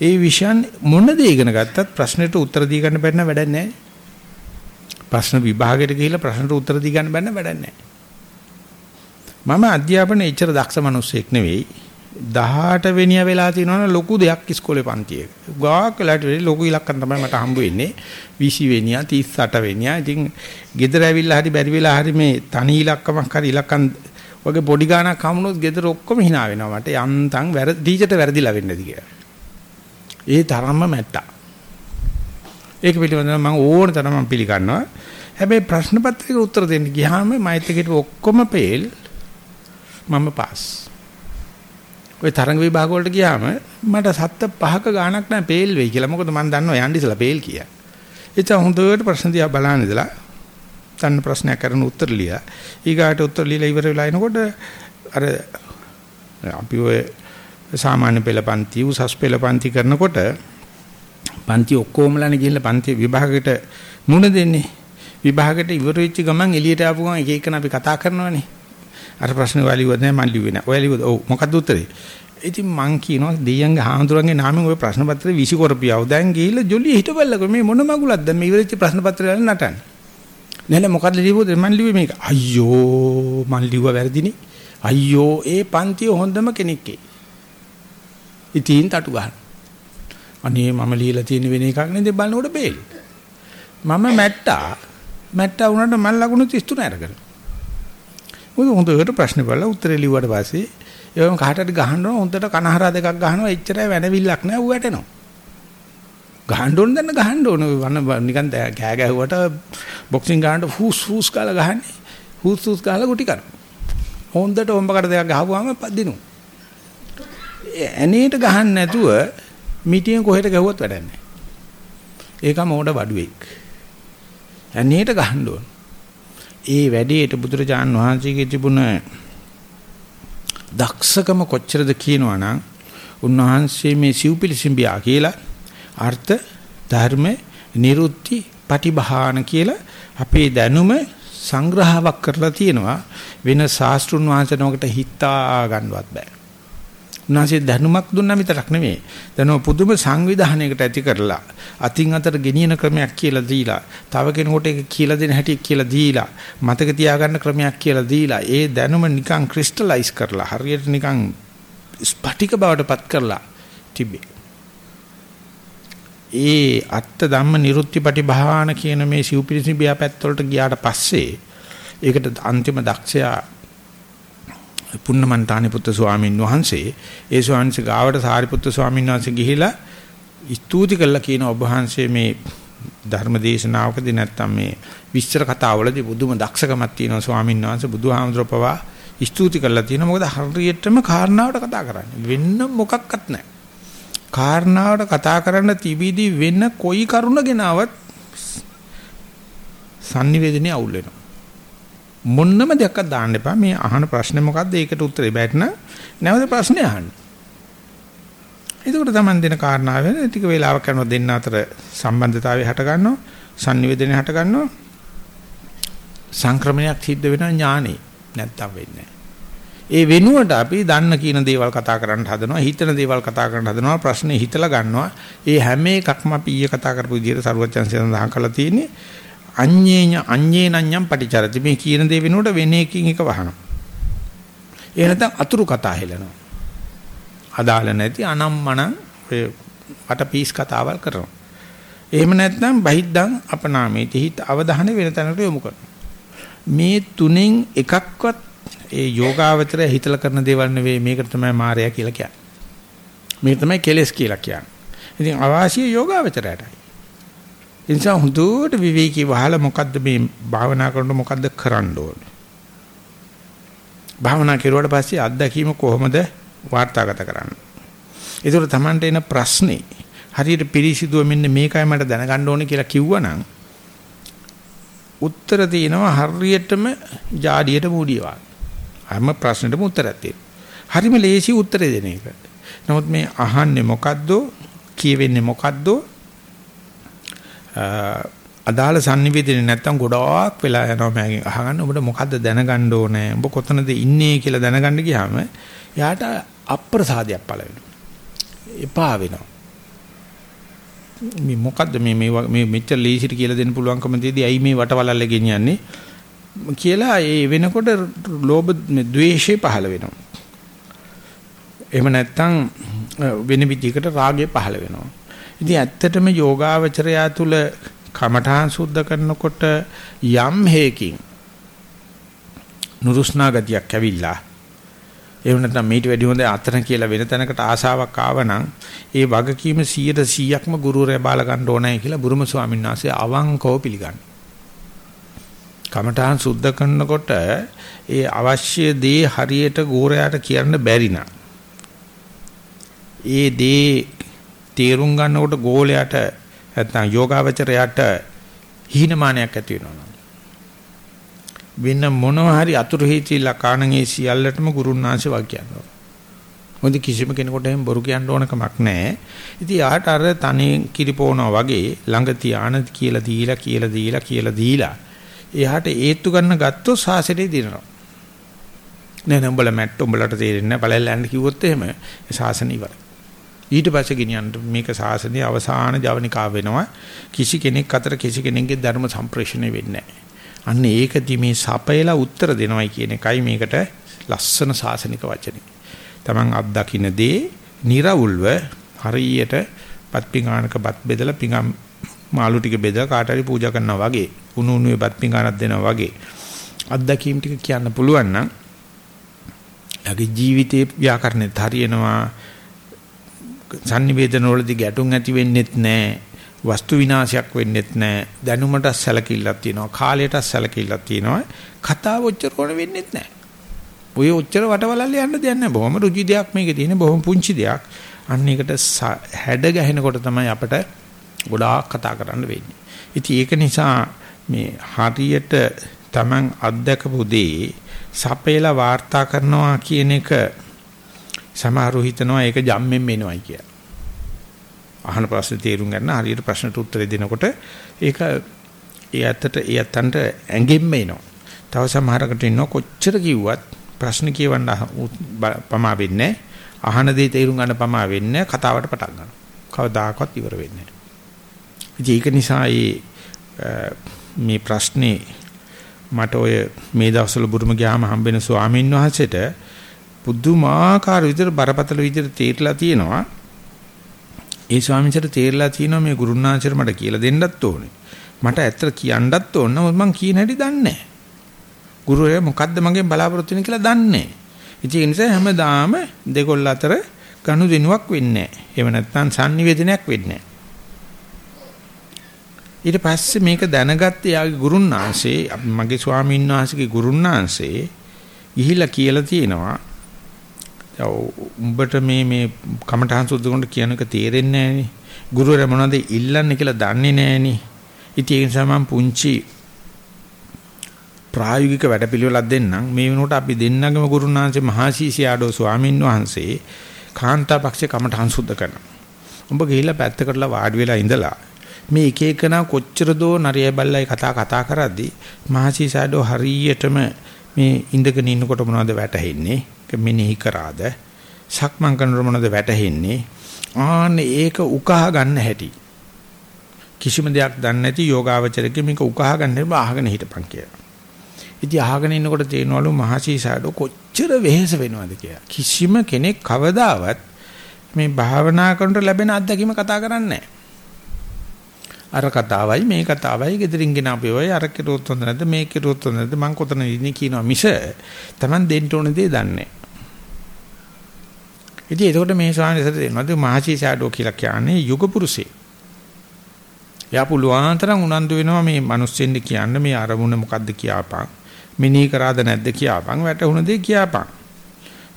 ඒ විෂයන් මොන දේ ඉගෙන ගත්තත් ප්‍රශ්නෙට උත්තර දී ගන්න බැන්න වැඩක් නැහැ. ප්‍රශ්න විභාගයට ගිහිල්ලා ප්‍රශ්නට උත්තර දී ගන්න බැන්න වැඩක් නැහැ. මම අධ්‍යාපනයේ එච්චර දක්ෂ මිනිස්සෙක් නෙවෙයි. 18 වෙනිය වෙලා තිනවනේ ලොකු දෙයක් ඉස්කෝලේ පන්තියේ. ගාක් වෙලාට වෙලේ ලොකු ඉලක්කම් තමයි මට හම්බ වෙන්නේ. 20 වෙනියා 38 වෙනියා. ඉතින් ගෙදර ඇවිල්ලා හරි බැරි වෙලා හරි මේ තනි ඉලක්කමක් හරි ඉලක්කම් වගේ පොඩි ගාණක් හමුනොත් ගෙදර ඔක්කොම hina වෙනවා මට යන්තම් වැර ටීචර්ට වැරදිලා වෙන්නද කියලා. ඒ තරම්ම මැට්ටා. ඒක පිළිබඳව මම ඕන තරම් මම පිළිගන්නවා. හැබැයි ප්‍රශ්න පත්‍රිකට උත්තර දෙන්න ගියාම මෛත්‍රිකේට ඔක්කොම පේල් මම පාස්. ওই තරඟ විභාග වලට ගියාම මට සත්ත පහක ගාණක් නැහැ පේල් වෙයි කියලා. මොකද මම දන්නවා යන්න ඉස්සලා පේල් කියා. එතන හොඳට ප්‍රශ්න දිහා බලන ඉඳලා තන්න ප්‍රශ්නයක් කරන උත්තර ලියා. ඊගාට උත්තර ලියලා ඉවර වෙලා එනකොට අර අපි ඔය සාමාන්‍ය පෙළ පන්ති උසස් පෙළ පන්ති කරනකොට පන්ති ඔක්කොමලානේ ගිහිල්ලා පන්ති විභාගයට මුණ දෙන්නේ. විභාගයට ඉවර වෙච්ච ගමන් එළියට ආපු ගමන් එක එකන අපි කතා කරනවානේ. අර ප්‍රශ්න වලිවද නැහැ මන් ලිව්වේ නැහැ. ඔය ලිව්වද? ඔව් මොකක්ද උත්තරේ? ඉතින් මං කියනවා දෙයියන්ගේ හාමුදුරන්ගේ නාමයෙන් ওই ප්‍රශ්න පත්‍රේ විසි කරපියව. දැන් ගිහිල්ලා ජොලිය හිටපල්ලකෝ මේ මොන මගුලක්ද මේ ඉවරෙච්ච ප්‍රශ්න පත්‍රය වල නටන්නේ. නෑ නෑ මොකද්ද ලිව්වද මං ලිව්වේ මේක. අයියෝ මං ලිව්වා වැරදිනේ. අයියෝ ඒ පන්තිය හොඳම කෙනෙක්ගේ. ඉතින් තටු ගන්න. අනේ මම ලියලා තියෙන වෙන එකක් නේද බලනකොට බේල්. මම මැට්ටා. මැට්ටා වුණාට මම ලකුණු 33 අරගෙන. මොකද හොඳට ප්‍රශ්න බලලා උත්තරේ ලිව්වට පස්සේ ඒවම කාටට ගහන්න ඕන හොඳට කනහරා දෙකක් ගහනවා එච්චරයි වැඩවිල්ලක් නෑ ඌ වැටෙනවා. ගහන්න ඕන දැන් ගහන්න ඕන වන්න නිකන් කෑ ගැහුවට බොක්සින් ගහනට හූස් හූස් කාලා ගහන්නේ. හූස් හූස් කාලා ගුටි කන. හොඳට හොම්බකට දෙකක් ගහපුවාම දිනු. ඇනේට ගහන්න නැතුව මිටියෙන් කොහෙට ගැහුවත් වැඩක් නැහැ. ඒක මෝඩ බඩුවෙක්. ඇනේට ගහන්න ඕන. ඒ වැඩේට බුදුරජාන් වහන්සේගේ තිබුණ දක්ෂකම කොච්චරද කියනවනම් උන්වහන්සේ මේ සිව්පිලිසිම්බියා කියලා අර්ථ ධර්ම නිරුත්ති පටිභාන කියලා අපේ දැනුම සංග්‍රහයක් කරලා තියෙනවා වෙන ශාස්ත්‍රුන් වහන්සේනකට හිතා ගන්නවත් බෑ. උන්වහන්සේ දැනුමක් දුන්නා විතරක් නෙමෙයි. දැනුම පුදුම සංවිධානයකට ඇති කරලා අතින් අතට ගෙනියන ක්‍රමයක් කියලා දීලා, තව කෙනෙකුට ඒක කියලා දෙන හැටි කියලා දීලා, මතක තියාගන්න ක්‍රමයක් කියලා දීලා, ඒ දැනුම නිකන් ක්‍රිස්ටලයිස් කරලා හරියට නිකන් ස්පටික බවට පත් කරලා තිබේ. ඒ අත්ත ධම්ම නිරුත්තිපටි භාවන කියන මේ සිව්පිරිසි බියාපැත්ත වලට ගියාට පස්සේ ඒකට අන්තිම දක්ෂයා පුන්නමන්තානි පුත්තු ස්වාමීන් වහන්සේ ඒ ස්වාමීන්සේ ගාවට සාරිපුත්තු ස්වාමීන් වහන්සේ ගිහිලා ස්තුති කළා කියන ඔබ වහන්සේ මේ ධර්ම දේශනාවකදී නැත්තම් මේ විස්තර කතාවලදී බුදුම දක්ෂකමක් තියෙනවා ස්වාමීන් වහන්සේ බුදුහාමුදුරපවා ස්තුති කළා තියෙනවා. මොකද හරියටම කාරණාවට කතා කරන්නේ. වෙන්න මොකක්වත් නැහැ. කාරණාවට කතා කරන්න තිබීදී වෙන කොයි කරුණ ගෙනාවත් sannivedanaye අවුල් වෙනවා. මොන්නම දෙයක් දාන්න එපා. මේ අහන ප්‍රශ්නේ මොකද්ද? ඒකට උත්තරේ බැටන නැවත ප්‍රශ්නේ අහන්න. එතකොට Taman දෙන කාරණාව වෙන ටික වේලාවක් කරනවා දෙන්න අතර සම්බන්ධතාවය හට ගන්නවා, sannivedana හට ගන්නවා. සංක්‍රමණයක් සිද්ධ වෙන ඥානෙ නැත්තම් වෙන්නේ ඒ වෙනුවට අපි දන්න කියන දේවල් කතා කරන්න හදනවා, හිතන දේවල් කතා කරන්න හදනවා, ප්‍රශ්නේ හිතලා ගන්නවා. ඒ හැම එකක්ම අපි ඊයේ කතා කරපු විදිහට සරුවචන්සෙන් සඳහන් කරලා තියෙන්නේ අඤ්ඤේඤ අඤ්ඤේනඤ්ඤම් පටිචරති මේ කියන දේ වෙනුවට වෙන එකකින් එක වහනවා. ඒ නැත්නම් අතුරු කතා හෙලනවා. අදාළ නැති අනම්මන ඔය වටපීස් කතාවල් කරනවා. එහෙම නැත්නම් බහිද්දන් අපනාමේති හිත අවධානය වෙන තැනකට යොමු කරනවා. මේ තුනෙන් එකක්වත් ඒ යෝගාවචරය හිතලා කරන දේවල් නෙවෙයි මේකට තමයි මායя කියලා කියන්නේ. මේක තමයි කෙලස් කියලා කියන්නේ. ඉතින් අවාසිය යෝගාවචරයටයි. ඒ නිසා හුදුට විවේකී වහලා මොකද්ද මේ භාවනා කරනකොට මොකද්ද කරන්න ඕනේ. භාවනා කෙරුවට පස්සේ අත්දැකීම කොහොමද වාර්තාගත කරන්නේ. ඒතර තමන්ට එන ප්‍රශ්නේ හරියට පිළිසිදුව මෙන්න මේකයි මට දැනගන්න ඕනේ කියලා කිව්වනම් උත්තර තියෙනවා හරියටම ජාඩියට මූඩිය වගේ. හැම ප්‍රශ්නෙටම උත්තරයක් තියෙනවා. හරිම ලේසි උත්තරේ දෙන එක. නමුත් මේ අහන්නේ මොකද්ද? කියවෙන්නේ මොකද්ද? අදාළ sannivedana නැත්තම් ගොඩාක් වෙලා යනවා මගෙන්. අහගන්න ඔබට මොකද්ද දැනගන්න ඕනේ? ඔබ කොතනද ඉන්නේ කියලා දැනගන්න ගියාම යාට අප්‍රසාදයක් පළ වෙනවා. එපා වෙනවා. මේ මොකද්ද මේ මේ මේ මෙච්චර ලීසිට කියලා දෙන්න පුළුවන්කම තියදී ඇයි මේ වටවලල්ල ගෙනියන්නේ? කියලා ඒ වෙනකොට ලෝභ ද්වේෂය පහළ වෙනවා. එහෙම නැත්නම් වෙන විදිහකට රාගය පහළ වෙනවා. ඉතින් ඇත්තටම යෝගාවචරයා තුල කමඨාන් සුද්ධ කරනකොට යම් හේකින් නුරුස්නා ගතියක් ඇවිල්ලා එහෙම නැත්නම් මීට වැඩි හොඳ අතන කියලා වෙන තැනකට ආසාවක් ආවනම් ඒ වගකීම 100%ක්ම ගුරුවරයා බාල ගන්න ඕනයි කියලා බුරුම ස්වාමීන් වහන්සේ අවංකව පිළිගන්නවා. කමඨාන් සුද්ධ කරනකොට ඒ අවශ්‍ය දේ හරියට ගෝරයාට කියන්න බැරි ඒ දේ තේරුම් ගන්නකොට ගෝලයට නැත්නම් යෝගාවචරයට හීනමානයක් ඇති වෙනවා. වෙන මොනවා හරි අතුරු හේතිලා කාණගේ සියල්ලටම ගුරුන්නාංශ වාක්‍යයන්නවා. මොකද කිසිම කෙනෙකුට එහෙම බොරු කියන්න ඕන කමක් නැහැ. ඉතින් යාට අර තනේ කිරිපෝනවා වගේ ළඟ තියාන කියලා දීලා කියලා දීලා කියලා දීලා එයාට ඒත්තු ගන්න ගත්තොත් සාසනේ දිනනවා. නෑ නෑ උඹලා මැට්ට උඹලට තේරෙන්නේ නැහැ බලල්ලන්න කිව්වොත් එහෙම සාසන ඉවරයි. ඊට පස්සේ ගෙනියන්න මේක සාසනයේ අවසාන ජවනිකාව වෙනවා. කිසි කෙනෙක් අතර කිසි කෙනෙක්ගේ ධර්ම සම්ප්‍රේෂණය වෙන්නේ නැහැ. අන්න ඒකදී මේ සපයලා උත්තර දෙනවයි කියන එකයි මේකට ලස්සන සාසනික වචනේ. Taman අත්දකින්න දේ निराවුල්ව හරියට පත් පිඟානක බත් බෙදලා පිඟම් මාළු ටික බෙදලා කාට හරි පූජා කරනවා වගේ උණු උණුවේ බත් පිඟානක් දෙනවා වගේ අත්දැකීම් ටික කියන්න පුළුවන් නම් යගේ ජීවිතේ ව්‍යාකරණෙත් හරියනවා sannivedana වලදී ගැටුම් ඇති වෙන්නෙත් නැහැ වස්තු විනාශයක් වෙන්නෙත් නැහැ. දැනුමට සැලකිල්ලක් තියෙනවා. කාලයට සැලකිල්ලක් තියෙනවා. කතාව ඔච්චර ඕන වෙන්නෙත් නැහැ. ඔය ඔච්චර වටවලල්ල යන්න දෙයක් නැහැ. බොහොම රුචි දෙයක් මේකේ තියෙන බොහොම පුංචි දෙයක්. අන්න ඒකට හැඩ ගැහෙනකොට තමයි අපිට ගොඩාක් කතා කරන්න වෙන්නේ. ඉතින් ඒක නිසා මේ හරියට Taman අත්දකපු දේ සපේලා වාර්තා කරනවා කියන එක සමහරු හිතනවා ඒක ජම්මෙන් එනවයි කියලා. අහන ප්‍රශ්නේ තේරුම් ගන්න හරියට ප්‍රශ්නට උත්තර දෙනකොට ඒක ඒ ඇත්තට ඒ ඇත්තන්ට ඇඟෙන්න එනවා. තව සමහරකට ඉන්නවා කොච්චර කිව්වත් ප්‍රශ්න කියවන්න පමා වෙන්නේ අහන දේ තේරුම් ගන්න පමා වෙන්නේ කතාවට පටන් ගන්නවා. කවදාකවත් ඉවර වෙන්නේ නැහැ. ඒක නිසා මේ ප්‍රශ්නේ මට ඔය මේ දවස්වල බුරුම ගියාම හම්බෙන ස්වාමීන් වහන්සේට පුදුමාකාර විදිහට බරපතල විදිහට තේරලා තියෙනවා ඒ ස්වාමීන්සට තේරලා තියෙනවා මේ ගුරුනාචර මට කියලා දෙන්නත් ඕනේ. මට ඇත්තට කියන්නත් ඕන නමුත් මං කියන හැටි දන්නේ නැහැ. ගුරුවරයා මොකද්ද මගෙන් බලාපොරොත්තු වෙන්නේ කියලා දන්නේ නැහැ. ඉතින් ඒ නිසා හැමදාම දෙකොල්ල අතර ගනුදෙනුවක් වෙන්නේ නැහැ. එහෙම නැත්නම් sannivedanayak වෙන්නේ ඊට පස්සේ මේක දැනගත්තේ යාගේ ගුරුන්නාංශේ මගේ ස්වාමීන් වහන්සේගේ ගුරුන්නාංශේ ගිහිලා කියලා තියෙනවා උඹට මේ මේ කමඨහන් සුද්ධ කොට කියන එක තේරෙන්නේ නැහනේ. ගුරුවරයා මොනවද ඉල්ලන්නේ කියලා දන්නේ නැහනේ. ඉතින් ඒ නිසා මම පුංචි ප්‍රායෝගික වැඩපිළිවෙලක් දෙන්නම්. මේ වෙනකොට අපි දෙන්නගම ගුරුනාංශේ මහාශීසියාඩෝ ස්වාමින් වහන්සේ කාන්තා පක්ෂේ කමඨහන් සුද්ධ කරනවා. උඹ ගිහිල්ලා පැත්තකටලා වාඩි වෙලා ඉඳලා මේ එක එකනා කොච්චර දෝ නරිය බල්ලයි කතා කතා කරද්දී මහසීසඩෝ හරියටම මේ ඉඳගෙන ඉන්නකොට මොනවද වැටහෙන්නේ මෙනෙහි කරාද? සක්මන් කරනකොට මොනවද වැටහෙන්නේ? ආන්න ඒක උකහා ගන්න හැටි. කිසිම දෙයක් දන්නේ නැති යෝගාවචරකෙ මේක උකහා ගන්න හැම අහගෙන හිටපන් කියලා. ඉතින් අහගෙන ඉන්නකොට තේරෙනවලු මහසීසාඩෝ කොච්චර වෙහෙස වෙනවද කියලා. කිසිම කෙනෙක් කවදාවත් මේ භාවනා කරනට ලැබෙන අත්දැකීම කතා කරන්නේ අර කතාවයි මේ කතාවයි gedirin ගෙන අපේවයි අර කෙරුවොත් හොඳ නැද්ද මේ කෙරුවොත් හොඳ නැද්ද මං කොතන ඉන්නේ කියනවා මිස Taman දෙන්න ඕන දේ දන්නේ ඉතින් ඒකට මේ ස්වාමීන් දෙනවද මහසි ෂැඩෝ කියලා කියන්නේ යුග පුරුෂේ. එයා පුළුවන් තරම් උනන්දු වෙනවා මේ මිනිස්සුන්ට කියන්න මේ අරමුණ මොකද්ද කියාපන්. මිනී කරාද නැද්ද කියාපන් වැටුණ දේ කියාපන්.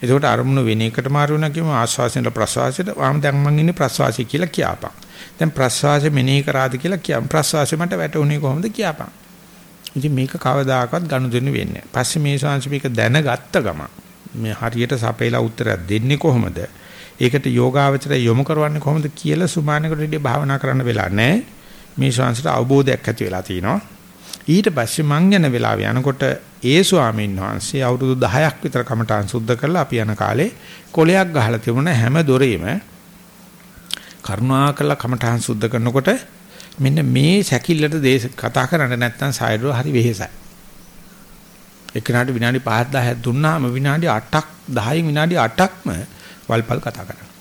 එතකොට අරමුණ වෙන එකට මාරු වෙනවා කියමු ආශ්වාසයෙන් ප්‍රශ්වාසයට වම් දැන් මං ඉන්නේ ප්‍රශ්වාසය කියලා කියාපන්. දැන් ප්‍රශ්වාසය මෙනෙහි කරාද කියලා කියම් ප්‍රශ්වාසය මට වැටුනේ කොහොමද කියාපන්. ඉතින් මේක කවදාකවත් ගනුදෙනු වෙන්නේ නැහැ. පස්සේ මේ ශාංශ මේක දැනගත්ත ගමන් මේ හරියට සපේලා උත්තරයක් දෙන්නේ කොහොමද? ඒකට යෝගාවචරය යොමු කරවන්නේ කොහොමද කියලා සුමානකට ඉදී භාවනා කරන්න වෙලා නැහැ. මේ ශාංශට අවබෝධයක් ඇති වෙලා තිනවා. ඊට පස්සේ මං යන වෙලාව යනකොට ඒ ස්වාමීන් වහන්සේ අවුරුදු 10ක් විතර කමටහන් සුද්ධ කරලා අපි යන කාලේ කොලයක් ගහලා තිබුණ හැම දොරේම කරුණාකරලා කමටහන් සුද්ධ කරනකොට මෙන්න මේ සැකිල්ලට දේශ කතා කරන්න නැත්නම් සායරෝ හරි වෙහෙසයි. එක්කනට විනාඩි 5ක් 10ක් දුන්නාම විනාඩි 8ක් 10න් විනාඩි 8ක්ම වල්පල් කතා කරනවා.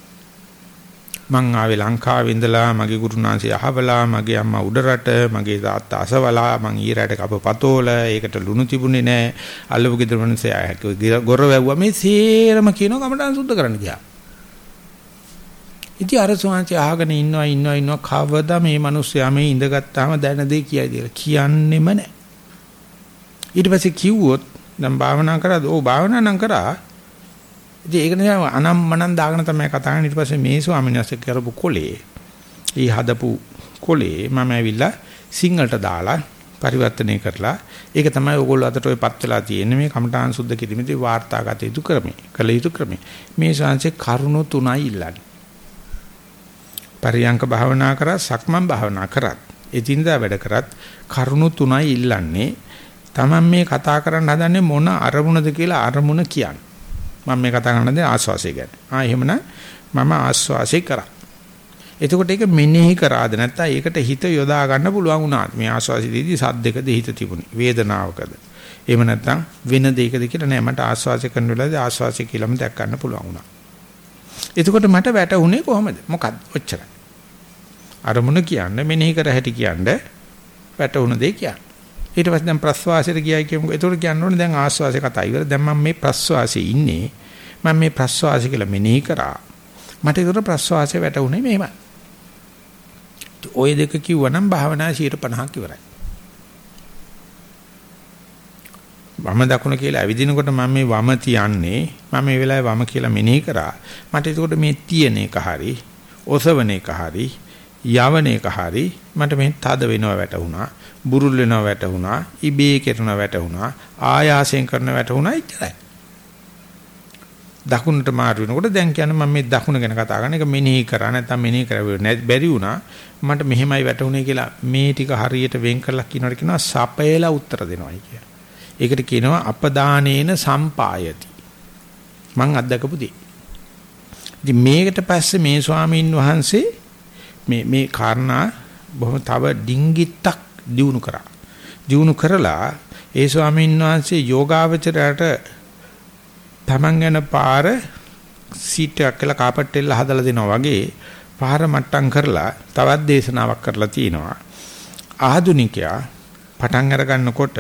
මං ආවේ ලංකාවේ ඉඳලා මගේ ගුරුනාන්සේ අහවලා මගේ අම්මා උඩරට මගේ තාත්තා අසවලා මං ඊරට කප පතෝල ඒකට ලුණු තිබුණේ නැහැ අල්ලපු ගෙදර මිනිස්සේ ගොර වැව්වා මේ සේරම කියනවා කමටහන් සුද්ධ කරන්න ගියා. ඉතින් අර සෝංශය අහගෙන ඉන්නවා ඉන්නවා ඉන්නවා. කවදා මේ මිනිස්සයා මේ ඉඳගත්තාම දැන දෙයි කියයි කියලා කියන්නෙම නැහැ ඊට පස්සේ කිව්වොත් දැන් භාවනා කරාද ඕ භාවනා නම් කරා. ඉතින් ඒක නිසා අනම් මනම් දාගෙන තමයි කතා කරන්නේ. ඊට පස්සේ මේ ස්වාමීන් වහන්සේ කරපු කොලේ ඊ හදපු කොලේ මම ඇවිල්ලා සිංහලට දාලා පරිවර්තනය කරලා ඒක තමයි ඕගොල්ලෝ අතට ඔය පත් වෙලා තියෙන්නේ. මේ කමඨාන් සුද්ධ කිරීමේදී වාර්තාගත යුතු ක්‍රමය කළ යුතු ක්‍රමය. මේ ශාංශේ කරුණු තුනයි ඉල්ලන්නේ. පරියංක භාවනා කරා සක්මන් භාවනා කරත් එදිනදා වැඩ කරත් කරුණු තුනයි ඉල්ලන්නේ. Taman මේ කතා කරන්න හදන්නේ මොන අරමුණද කියලා අරමුණ කියන්නේ මම මේ කතා කරන්නේ ආස්වාසය ගැන. ආ එහෙමනම් මම ආස්වාසය කරා. එතකොට ඒක මෙනෙහි කරාද නැත්නම් ඒකට හිත යොදා ගන්න පුළුවන් වුණාද? මේ ආස්වාසයේදී සද්දකද හිත තිබුණේ? වේදනාවකද? එහෙම නැත්නම් වෙන දෙයකද කියලා නෑ මට ආස්වාසය කරන වෙලාවේදී ආස්වාසය කියලාම දැක් ගන්න පුළුවන් වුණා. එතකොට මට වැටුනේ කොහමද? මොකක්ද? ඔච්චරයි. අරමුණ කියන්නේ මෙනෙහි කර හැටි කියන්නේ වැටුණ දෙය කියන්නේ. ඊට පස්සේ දැන් ප්‍රස්වාසයට ගියයි කියමුකෝ. ඒතකොට කියන්න ඕනේ දැන් ආස්වාසය කතා ඉවර. දැන් මම මේ ප්‍රස්වාසයේ ඉන්නේ. මම මේ ප්‍රස්වාසය කියලා මෙනෙහි කරා. මට ඒතර ප්‍රස්වාසය වැටුනේ මෙහෙමයි. ওই දෙක කිව්වනම් භාවනා 50ක් ඉවරයි. වම දකුණ කියලා ඇවිදිනකොට මම මේ වම තියන්නේ මම මේ වෙලාවේ වම කියලා මෙනෙහි කරා. මට ඒකකොට මේ තියෙන එක හරි, ඔසවන එක හරි, යවන එක හරි මට මේ තද වෙනව වැටුණා. බුරුල් වෙනවා වැටුණා, ඉබේ කරනවා වැටුණා, ආයාසයෙන් කරන වැටුණා ඉච්චරයි. දකුණට මාරු වෙනකොට දැන් කියන්නේ මම මේ දකුණ ගැන කතා කරන එක මෙනෙහි කරා නැත්නම් මෙනෙහි කරවෙන්නේ බැරි වුණා මට මෙහෙමයි වැටුනේ කියලා මේ ටික හරියට වෙන් කරලා කියනවට කියනවා සපේලා උත්තර දෙනවයි කිය. ඒකට කියනවා අපදානේන සම්පායති. මං අත්දකපු දේ. ඉතින් මේකට පස්සේ මේ ස්වාමීන් වහන්සේ මේ මේ කාරණා බොහොම තව ඩිංගිත්තක් දිනු කරා. දිනු කරලා ඒ ස්වාමීන් වහන්සේ යෝගාවචරයට තමන් යන පාර සීට් එකක් කියලා කාපට් එල්ල හදලා දෙනවා වගේ පාර මට්ටම් කරලා තවත් දේශනාවක් කරලා තිනවා. ආදුනිකයා පටන් අර ගන්නකොට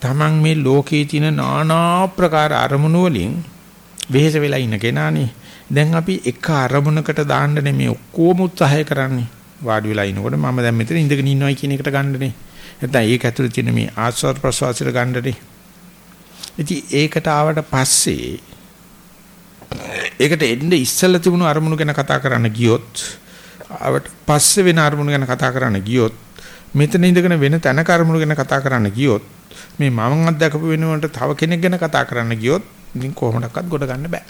තමන් මේ ලෝකයේ තියෙන নানা ප්‍රකාර අරමුණු වලින් වෙහෙස වෙලා ඉන්න කෙනානේ. දැන් අපි එක අරමුණකට දාන්න මේ ඔක්කොම උත්සාහය කරන්නේ. වාඩි වෙලා ඉනකොට මම දැන් මෙතන ඉඳගෙන ඉන්නවයි කියන එකට ගන්නනේ. නැත්නම් ඒක ඇතුළේ තියෙන මේ ආස්වාද ප්‍රසවාසයට ගන්නනේ. ඉතින් ඒකට ආවට පස්සේ ඒකට එන්නේ ඉස්සෙල්ලා තිබුණු අරමුණු ගැන කතා කරන්න ගියොත් ආවට පස්සේ වෙන අරමුණු ගැන කතා කරන්න ගියොත් මෙතන ඉඳගෙන වෙන තැනක අරමුණු ගැන කතා කරන්න ගියොත් මේ මම අත්දකපු වෙනුවට තව කෙනෙක් ගැන කතා කරන්න ගියොත් ඉතින් කොහොමඩක්වත් ගොඩ ගන්න බෑ.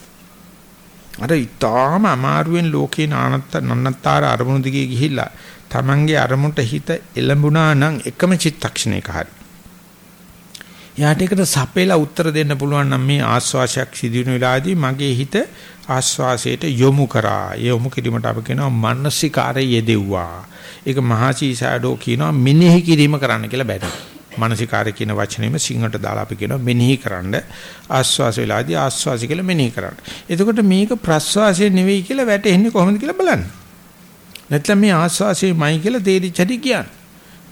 අර ඊටාම අමාරුවෙන් ලෝකේ නානත්ත නන්නත්තර අරමුණු දිගේ ගිහිල්ලා Tamange අරමුණට හිත එළඹුණා නම් එකම චිත්තක්ෂණයක හරි. යාට එකට සපේලා උත්තර දෙන්න පුළුවන් නම් මේ ආස්වාසයක් සිදුවෙන වෙලාවේදී මගේ හිත ආස්වාසයට යොමු කරා. යොමු කිරීමට අපි කියනවා මානසිකාරය යෙදෙව්වා. ඒක මහසීසඩෝ කියනවා මෙනෙහි කිරීම කරන්න කියලා බැහැ. මානසිකාරය කියන වචනේම සිංහට දාලා අපි කියනවා මෙනෙහි කරන්න ආස්වාස වෙලාදී ආස්වාසි කියලා මෙනෙහි කරන්න. එතකොට මේක ප්‍රස්වාසය නෙවෙයි කියලා වැටෙන්නේ කොහොමද කියලා බලන්න. නැත්නම් මේ ආස්වාසයමයි කියලා තේරිච්චටි කියන්නේ.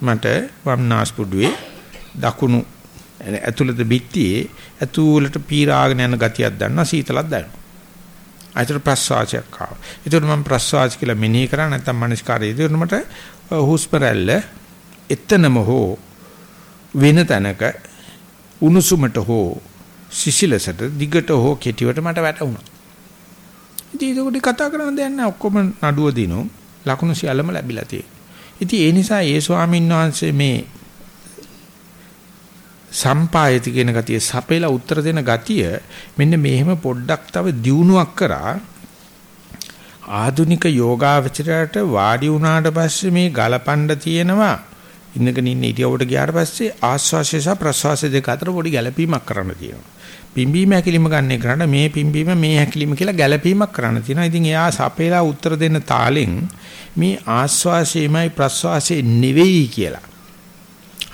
මට වම්නාස්පුඩුවේ දකුණු ඇතුළත බිත්තියේ ඇතුළට පීරාගෙන යන ගතියක් දැනනවා සීතලක් දැනෙනවා. අයිතර ප්‍රස්වාසයක් ආවා. ඒතකොට මම ප්‍රස්වාස කියලා මෙනෙහි කරා නැත්නම් මනස්කාරය. ඒතකොට මට හුස්ම රැල්ල එතනම හෝ වෙන තැනක උණුසුමට හෝ සිසිලසට දිගට හෝ කෙටිවට මට වැටුණා. ඉතින් ඒකට කතා කරන්න දෙයක් නැහැ ඔක්කොම නඩුව දිනු ලකුණු සියල්ලම ලැබිලා තියෙනවා. ඉතින් ඒ නිසා ඒ ස්වාමීන් වහන්සේ මේ සම්පායති කියන ගතිය සපේලා උත්තර දෙන ගතිය මෙන්න මෙහෙම පොඩ්ඩක් තව දියුණුවක් කරා ආධුනික යෝගාවචරයට වාඩි වුණාට පස්සේ මේ ගලපණ්ඩ තියෙනවා ඉන්නගෙන ඉන්න ඉරියව්වට ගියාට පස්සේ ආස්වාසය සහ ප්‍රස්වාසය දෙක අතර පොඩි ගැළපීමක් කරන්න තියෙනවා. පිම්බීම හැකිලිම ගන්න එකට මේ පිම්බීම මේ හැකිලිම කියලා ගැළපීමක් කරන්න තියෙනවා. ඉතින් එයා සපේලා උත්තර දෙන්න තාලෙන් මේ ආස්වාසයමයි ප්‍රස්වාසය නෙවෙයි කියලා.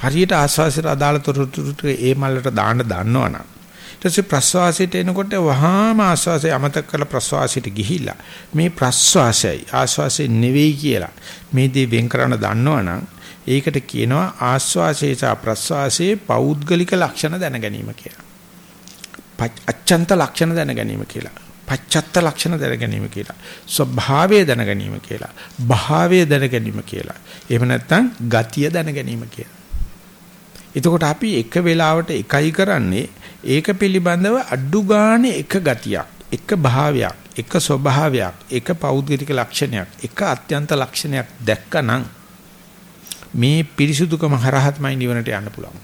හරියට ආස්වාසයට අදාළ තොරතුරු ඒ මල්ලට දාන්න දන්නවනම් ඊට පස්සේ ප්‍රස්වාසයට එනකොට වහාම ආස්වාසය අමතක කරලා ප්‍රස්වාසයට ගිහිල්ලා මේ ප්‍රස්වාසයයි ආස්වාසය නෙවෙයි කියලා මේ දේ වෙන් කරන්න දන්නවනම් ඒකට කියනවා ආස්වාසයේ සහ ප්‍රස්වාසයේ පෞද්ගලික ලක්ෂණ දැන ගැනීම කියලා. අච්ඡන්ත ලක්ෂණ දැන ගැනීම කියලා. පච්චත්ත ලක්ෂණ දැන ගැනීම කියලා. ස්වභාවය දැන ගැනීම කියලා. භාවය දැන ගැනීම කියලා. එහෙම නැත්නම් ගතිය දැන ගැනීම කියලා. එතකොට අපි එක වෙලාවට එකයි කරන්නේ ඒක පිළිබඳව අඩු ගානේ එක ගතියක්, එක භාවයක්, එක ස්වභාවයක්, එක පෞද්ගලික ලක්ෂණයක්, එක අත්‍යන්ත ලක්ෂණයක් දැක්කනම් මේ පිරිසුදුකම හරහා තමයි නිවනට යන්න පුළුවන්.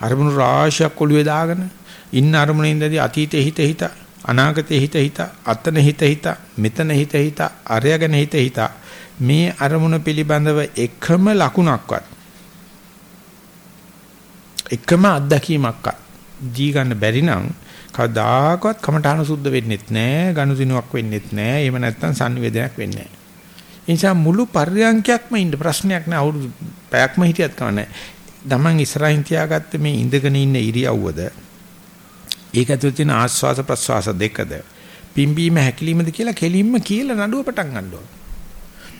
අරමුණු රාශියක් ඔළුවේ දාගෙන ඉන්න අරමුණේ ඉඳදී අතීතේ හිත හිත අනාගතේ හිත හිත අතන හිත හිත මෙතන හිත හිත අරයගෙන හිත හිත මේ අරමුණ පිළිබඳව එකම ලකුණක්වත් එකම අත්දැකීමක්වත් දී ගන්න බැරි නම් කවදාකවත් කමඨාන සුද්ධ වෙන්නෙත් නෑ ගනුදිනුවක් වෙන්නෙත් නෑ එහෙම නැත්නම් sannivedanayak වෙන්නේ නෑ ඒ නිසා මුළු පර්යංකයක්ම ඉන්න ප්‍රශ්නයක් නෑ අවුරුදු පැයක්ම හිටියත් කවන්නේ තමන් ඉස්සරහින් තියාගත්ත මේ ඉඳගෙන ඉන්න ඉරියව්වද ඒක ඇතුළේ තියෙන ආස්වාස ප්‍රස්වාස දෙකද පිම්බීම හැකිලීමද කියලා කෙලින්ම කියලා නඩුව පටන් ගන්න ඕන.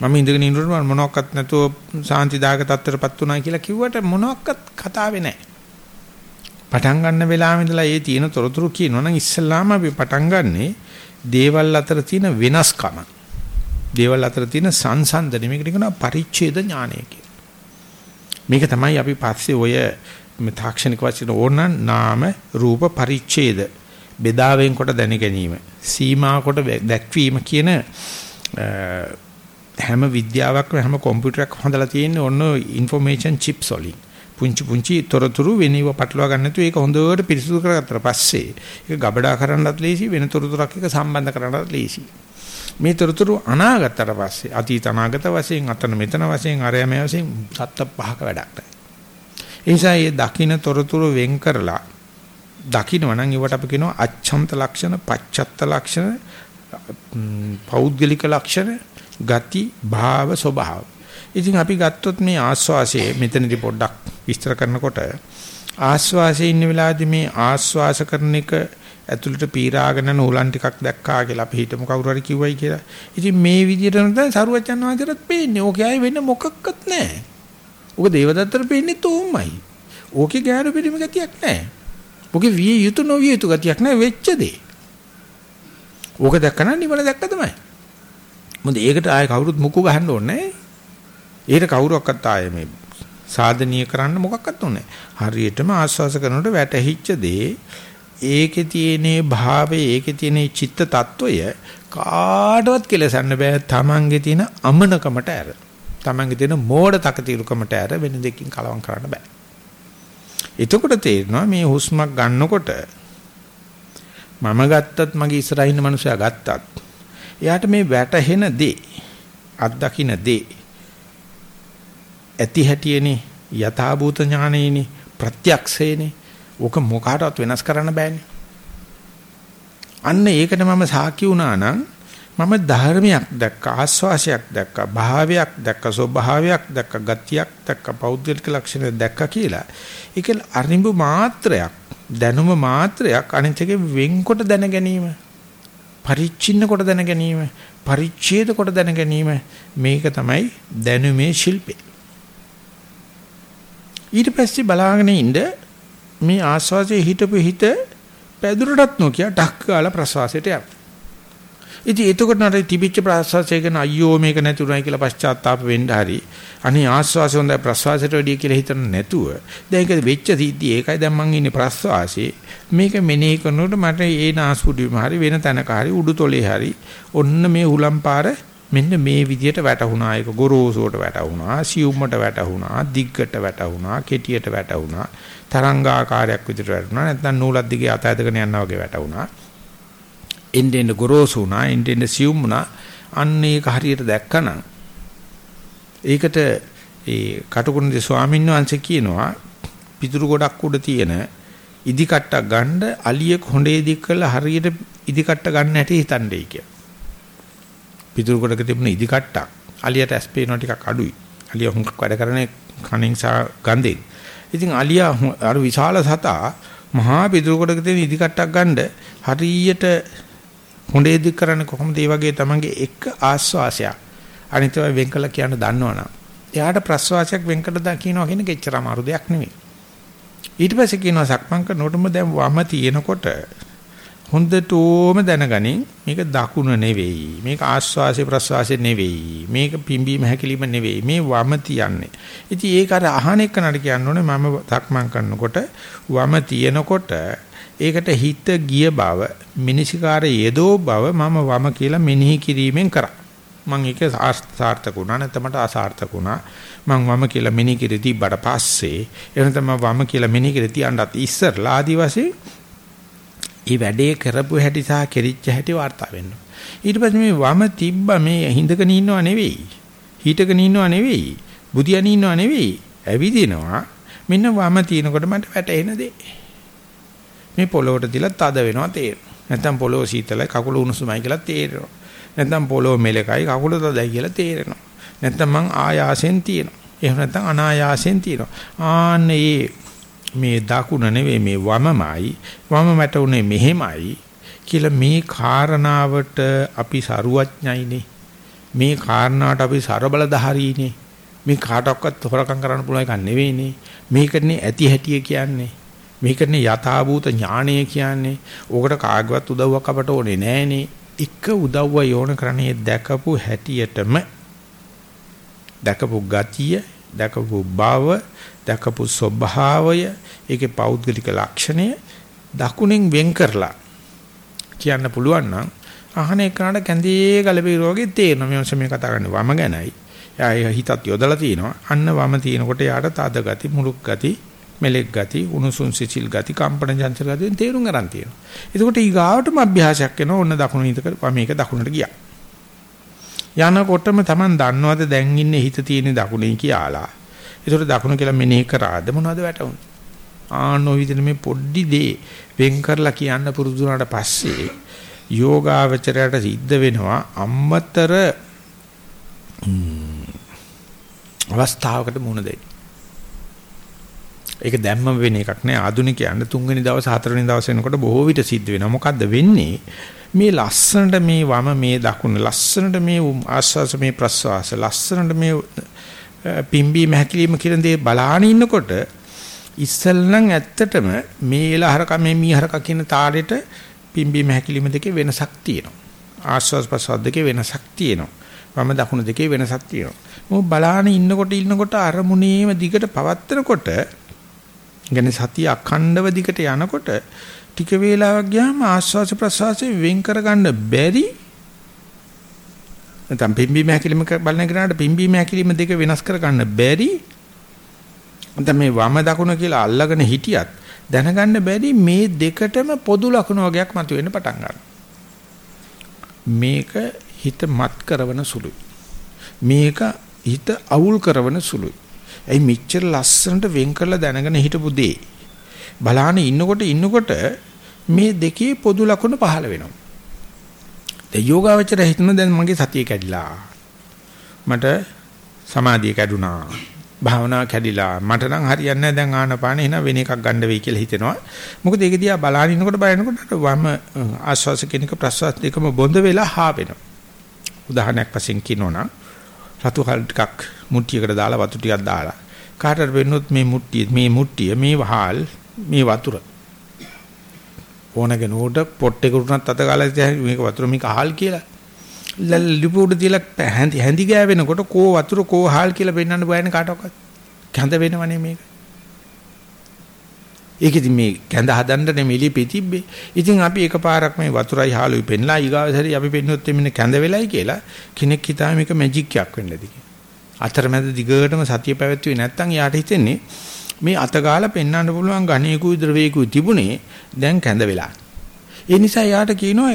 මම ඉඳගෙන ඉන්නකොට මොනවත් නැතුව සාන්තිදායක තත්ත්වයටපත් උනා කියලා කිව්වට මොනවත් කතාවේ නැහැ. පටන් ගන්න වෙලාවෙ ඉඳලා ඒ තියෙන තොරතුරු කියනවා නම් ඉස්සල්ලාම අපි පටන් ගන්නෙ දේවල් අතර තියෙන වෙනස්කම. දේවල් අතර තියෙන සංසන්දනය මේකට කියනවා පරිච්ඡේද ඥානය කියලා. මේක තමයි අපි පස්සේ ඔය තාක්ෂණික වචන ඕනනම් නාම රූප පරිච්ඡේද බෙදාවෙන් කොට දැන ගැනීම සීමා කොට දැක්වීම කියන හැම විද්‍යාවක්ම හැම කම්පියුටරයක් හොඳලා තියෙන්නේ ඔන්න ইনফෝමේෂන් චිප්ස් වලින්. පුංචි පුංචි තොරතුරු වෙනව පටලවා ගන්න නැතුව ඒක හොඳට පිරිසිදු කරගත්තට පස්සේ ඒක ගබඩා කරන්නත් ලේසි වෙන තොරතුරක් එක සම්බන්ධ කරන්නත් ලේසියි. මේ තොරතුරු අනාගතතර පස්සේ අතීත අනාගත වශයෙන් අතන මෙතන වශයෙන් අරයම වශයෙන් සත්ත පහක වැඩක් නැහැ ඒ නිසා මේ දකින්න තොරතුරු වෙන් කරලා දකින්න නම් ඒවට අපි කියනවා අච්ඡන්ත ලක්ෂණ, පච්චත්ත ලක්ෂණ, පෞද්ගලික ලක්ෂණ, ගති, භාව, ස්වභාව. ඉතින් අපි ගත්තොත් මේ ආස්වාසයේ මෙතනදී පොඩ්ඩක් විස්තර කරනකොට ආස්වාසයේ ඉන්න වෙලාවේදී මේ ආස්වාස කරන එක ඇතුළට පීරාගෙන නූලන් ටිකක් දැක්කා කියලා අපි හිතමු කවුරු හරි කිව්වයි කියලා. ඉතින් මේ විදිහට නම් සරුවචන් වහන්සේට පේන්නේ. ඕකේ ආයේ වෙන මොකක්වත් නැහැ. ඔක දේවදත්තට පේන්නේ තෝමයි. ඕකේ ගෑනු පිළිම ගතියක් නැහැ. ඕකේ විය යුතු නොවිය යුතු ගතියක් නැහැ වෙච්ච දේ. ඕක දැක්කම නිවන දැක්ක තමයි. මොකද ඒකට ආයේ කවුරුත් මුකු ගහන්න ඕනේ නැහැ. ඒකට කවුරක්වත් ආයේ මේ සාධනීය කරන්න මොකක්වත් ඕනේ හරියටම ආස්වාස කරනකොට වැටහිච්ච දේ ඒකේ තියෙන භාවයේ ඒකේ තියෙන චිත්ත తত্ত্বය කාටවත් කෙලසන්න බෑ. තමන්ගේ තියෙන අමනකමට ඇර. තමන්ගේ තියෙන මෝඩ තකතිරුකමට ඇර වෙන දෙකින් කලවම් කරන්න බෑ. එතකොට තේරෙනවා මේ හුස්මක් ගන්නකොට මම ගත්තත් මගේ ඉස්සරහින් මිනිසයා ගත්තත් එයාට මේ වැටහෙන දේ අත් දකින්න දේ ඇති හැටියනේ යථාභූත ඥානෙනේ ප්‍රත්‍යක්ෂේනේ ඕක මොකකටවත් වෙනස් කරන්න බෑනේ. අන්න ඒකට මම සාකි වුණා නම් මම ධර්මයක් දැක්ක ආස්වාසයක් දැක්ක භාවයක් දැක්ක ස්වභාවයක් දැක්ක ගතියක් දැක්ක පෞද්ගලික ලක්ෂණ දැක්ක කියලා. ඒක අරිඹු මාත්‍රයක් දැනුම මාත්‍රයක් අනිත් එකේ වෙන්කොට දැන ගැනීම පරිච්ඡින්න කොට දැන ගැනීම පරිච්ඡේද කොට දැන ගැනීම මේක තමයි දැනුමේ ශිල්පේ. ඊට පස්සේ බලාගෙන ඉන්න මේ ආස්වාදයේ හිටපු හිත පැදුරටත් නොකිය ඩක් ගාලා ප්‍රසවාසයට යනවා. ඉතින් එතකොට නට තිබිච්ච ප්‍රාශ්වාසය ගැන අයියෝ මේක නැතුණයි කියලා පශ්චාත්තාප වෙන්න හරි. අනේ ආශ්වාසය හොඳයි ප්‍රශ්වාසයට වැඩිය කියලා හිතන නැතුව. දැන් ඒක වෙච්ච සිද්ධිය ඒකයි. දැන් මං ඉන්නේ ප්‍රශ්වාසයේ මේක මෙනෙහි කරනකොට මට ඒ නාස්පුඩුවේම හරි වෙන තැනක හරි උඩුතොලේ හරි ඔන්න මේ හුලම් පාර මෙන්න මේ විදියට වැටුණා ඒක ගොරෝසුවට වැටුණා සියුම්මට වැටුණා දිග්ගට වැටුණා කෙටියට වැටුණා තරංගාකාරයක් විදියට වැටුණා නැත්නම් නූලක් දිගේ අත ඇදගෙන යනවා වගේ වැටුණා එන්න එන්න ගොරෝසු වුණා එන්න එන්න සියුම් වුණා. අන්න ඒක හරියට දැක්කනම් ඒකට ඒ කටුකුරුන්දේ ස්වාමීන් වහන්සේ කියනවා පිටුරු ගොඩක් උඩ තියෙන ඉදි කට්ටක් ගන්න අලියෙක් හොඬේ දික් කරලා හරියට ඉදි කට්ට ගන්න හැටි හිතන්නේ කිය. පිටුරු ගොඩක තිබුණ ඉදි කට්ටක්. අලියට ඇස් පේනවා ටිකක් අඩුයි. අලිය හුඟක් වැඩ කරන්නේ කණෙන් සහ ගඳෙන්. ඉතින් අලියා අර විශාල සතා මහා පිටුරකට තියෙන ඉදි කට්ටක් ගන්න හරියට හොඬේ දික් කරන්නේ කොහොමද? ඒ වගේ තමන්ගේ එක ආස්වාසයක්. අනිත් ඒවා වෙන් කළා කියන්න දන්නවනම්. එයාට ප්‍රස්වාසයක් වෙන් කළා කියනවා කියන එක එච්චර අමාරු දෙයක් නෙවෙයි ඊට පස්සේ කියනවා සක්මන් කරනකොටම දැන් වම තියෙනකොට හොඳටම දැනගනින්. මේක දකුණ නෙවෙයි. මේක ආස්වාසේ ප්‍රස්වාසේ නෙවෙයි. මේක පිම්බීම හැකිලිම නෙවෙයි. මේ වම තියන්නේ. ඉතින් ඒක අර අහන එක නඩ කියන්න ඕනේ. මම සක්මන් කරනකොට වම තියෙනකොට ඒකට හිත ගිය බව මිනිසිකාර යෙදෝ බව මම වම කියලා මෙනෙහි කිරීමෙන් කරා. මම ඒක සාර්ථක වුණා. නැත්නම් මට අසාර්ථක වුණා. මම වම කියලා මෙනෙහි කිරී තිබ්බට පස්සේ එහෙනම් තමයි වම කියලා මෙනෙහි කිරී තියන්නත් ඉස්සරලා ආදි වශයෙන් ඒ වැඩේ කරපු හැටි සහ කෙරිච්ච හැටි වාර්තා වෙන්න. ඊට පස්සේ මේ වම තිබ්බ මේ හිඳගෙන ඉන්නව නෙවෙයි. හිටගෙන ඉන්නව නෙවෙයි. බුදියන් ඉන්නව නෙවෙයි. ඇවිදිනවා. මෙන්න වම තිනකොට මට වැටෙන දේ. මේ පොළොවට තියලා තද වෙනවා තේරෙනවා. නැත්නම් පොළොව සීතලයි කකුල උණුසුමයි කියලා තේරෙනවා. නැත්නම් පොළොව මෙලකයි කකුල තදයි කියලා තේරෙනවා. නැත්නම් මං ආයාසෙන් තියෙනවා. එහෙම නැත්නම් අනායාසෙන් තියෙනවා. ආන්නේ මේ දකුණ නෙවෙයි මේ වමමයි වම මට උනේ මෙහෙමයි කියලා මේ කාරණාවට අපි සරුවඥයිනේ. මේ කාරණාවට අපි ਸਰබලධාරීනේ මේ කාටවත් හොරකම් කරන්න පුළුවන් එකක් නෙවෙයිනේ. මේකනේ ඇති හැටිය කියන්නේ. මේකනේ යථාභූත ඥාණය කියන්නේ. ඕකට කාගවත් උදව්වක් අපට ඕනේ නෑනේ. එක උදව්ව යෝන කරන්නේ දැකපු හැටියටම දැකපු ගතිය දැකපු බව දැකපු ස්වභාවය ඒකේ පෞද්ගලික ලක්ෂණය දකුණෙන් වෙන් කරලා කියන්න පුළුවන් නම් අහන එකනට කැඳේ ගලපීර වගේ තේරෙනවා මේ මේ කතා කරන්නේ වම ගැනයි. එයා හිතත් යොදලා තිනවා. අන්න වම තිනකොට යාට තද ගති, මුලුක් ගති, මෙලෙක් ගති, උණුසුම් සිසිල් ගති, කම්පන චංචල ගති තේරුම් ගන්න තියෙනවා. එතකොට ඊගාවටම අභ්‍යාසයක් වෙනවා. ඔන්න දකුණ හිත කර මේක දකුණට ගියා. යනකොටම Taman දන්නවද දැන් ඉන්නේ හිත තියෙන දකුණේ කියලා. ඒකට දකුණ කියලා මෙනෙහි කරාද මොනවද වැටුනේ? ආනෝ විදිහට මේ පොඩ්ඩි දේ වෙන් කරලා කියන්න පුරුදු වුණාට පස්සේ යෝගාවචරයට සිද්ධ වෙනවා අම්මතර අවස්ථාවකට මුහුණ දෙන්න. ඒක දැම්මම වෙන එකක් නෑ ආදුනිකයන්ට තුන්වෙනි දවස් හතරවෙනි දවස් වෙනකොට බොහෝ විට සිද්ධ වෙනවා. මොකද්ද වෙන්නේ? මේ ලස්සනට මේ වම මේ දකුණ ලස්සනට මේ ආස්වාස මේ ප්‍රස්වාස ලස්සනට මේ පිම්බීම හැකිලිම කියන දේ බලාගෙන ඉන්නකොට ඉස්සල්නම් ඇත්තටම මේ එලහරක මේ මීහරක කියන තාලෙට පිම්බීම හැකිලිම දෙකේ වෙනසක් තියෙනවා. ආස්වාස් ප්‍රසවාස දෙකේ වෙනසක් තියෙනවා. වම දකුණු දෙකේ වෙනසක් තියෙනවා. මොකද බලාගෙන ඉන්නකොට ඉන්නකොට අරමුණේම දිගට පවත්තරකොට يعني සතිය අඛණ්ඩව දිගට යනකොට ටික වේලාවක් ගියාම ආස්වාස ප්‍රසවාසයෙන් වෙන් කරගන්න බැරි නැත්නම් පිම්බීම හැකිලිම බලන කෙනාට පිම්බීම හැකිලිම දෙක වෙනස් කර ගන්න බැරි නැත්නම් මේ වම දකුණ කියලා අල්ලගෙන හිටියත් දැනගන්න බැරි මේ දෙකටම පොදු ලක්ෂණ වගේක් මතුවෙන්න පටන් ගන්නවා. මේක හිත මත් කරවන සුළුයි. මේක හිත අවුල් කරවන සුළුයි. එයි මෙච්චර ලස්සනට වෙන් කරලා දැනගෙන හිටපු දේ? බලාන ඉන්නකොට ඉන්නකොට මේ දෙකේ පොදු ලක්ෂණ පහළ වෙනවා. ඒ යෝගාවචර හිතන දැන් මගේ සතිය කැඩිලා. මට සමාධිය කැඩුනා. භාවනාව කැඩිලා. මට නම් හරියන්නේ නැහැ දැන් ආනපාන එන වෙන එකක් ගන්න වෙයි කියලා හිතෙනවා. මොකද ඒක දිහා බලාගෙන ඉන්නකොට බලනකොට වම ආශ්වාස කෙනික ප්‍රශ්වාස දෙකම බොඳ වෙලා හා වෙනවා. උදාහරණයක් වශයෙන් කියනවනම් රතු හල් ටිකක් මුට්ටියකට දාලා වතු ටිකක් දාලා කාටද වෙන්නොත් මේ මුට්ටිය මේ මුට්ටිය මේ වහල් මේ වතුර ඕනගෙන උඩ පොට් එක උඩනත් අත ගාලා මේක වතුර මේක අහල් කියලා. ලිපු උඩ තියලා හැඳි හැඳි ගෑවෙනකොට කෝ වතුර කෝ අහල් කියලා පෙන්වන්න බයන්නේ කාටවත්. කැඳ වෙනවනේ මේක. ඒක ඉතින් මේ කැඳ හදන්න නෙමෙයි පිටිබ්බේ. ඉතින් අපි එකපාරක් මේ වතුරයි හාලුයි පෙන්ලා ඊගාවසරි අපි පෙන්වුවොත් මෙන්න කැඳ වෙලයි කියලා කෙනෙක් හිතා මේක මැජික් එකක් වෙන්නද කියලා. අතරමැද දිගටම සතිය පැවැත්වුවේ නැත්නම් යාට හිතෙන්නේ මේ අත ගාලා පෙන්වන්න පුළුවන් ඝණේකුයි ද්‍රවේකුයි තිබුණේ දැන් කැඳ වෙලා. ඒ නිසා යාට කියනවා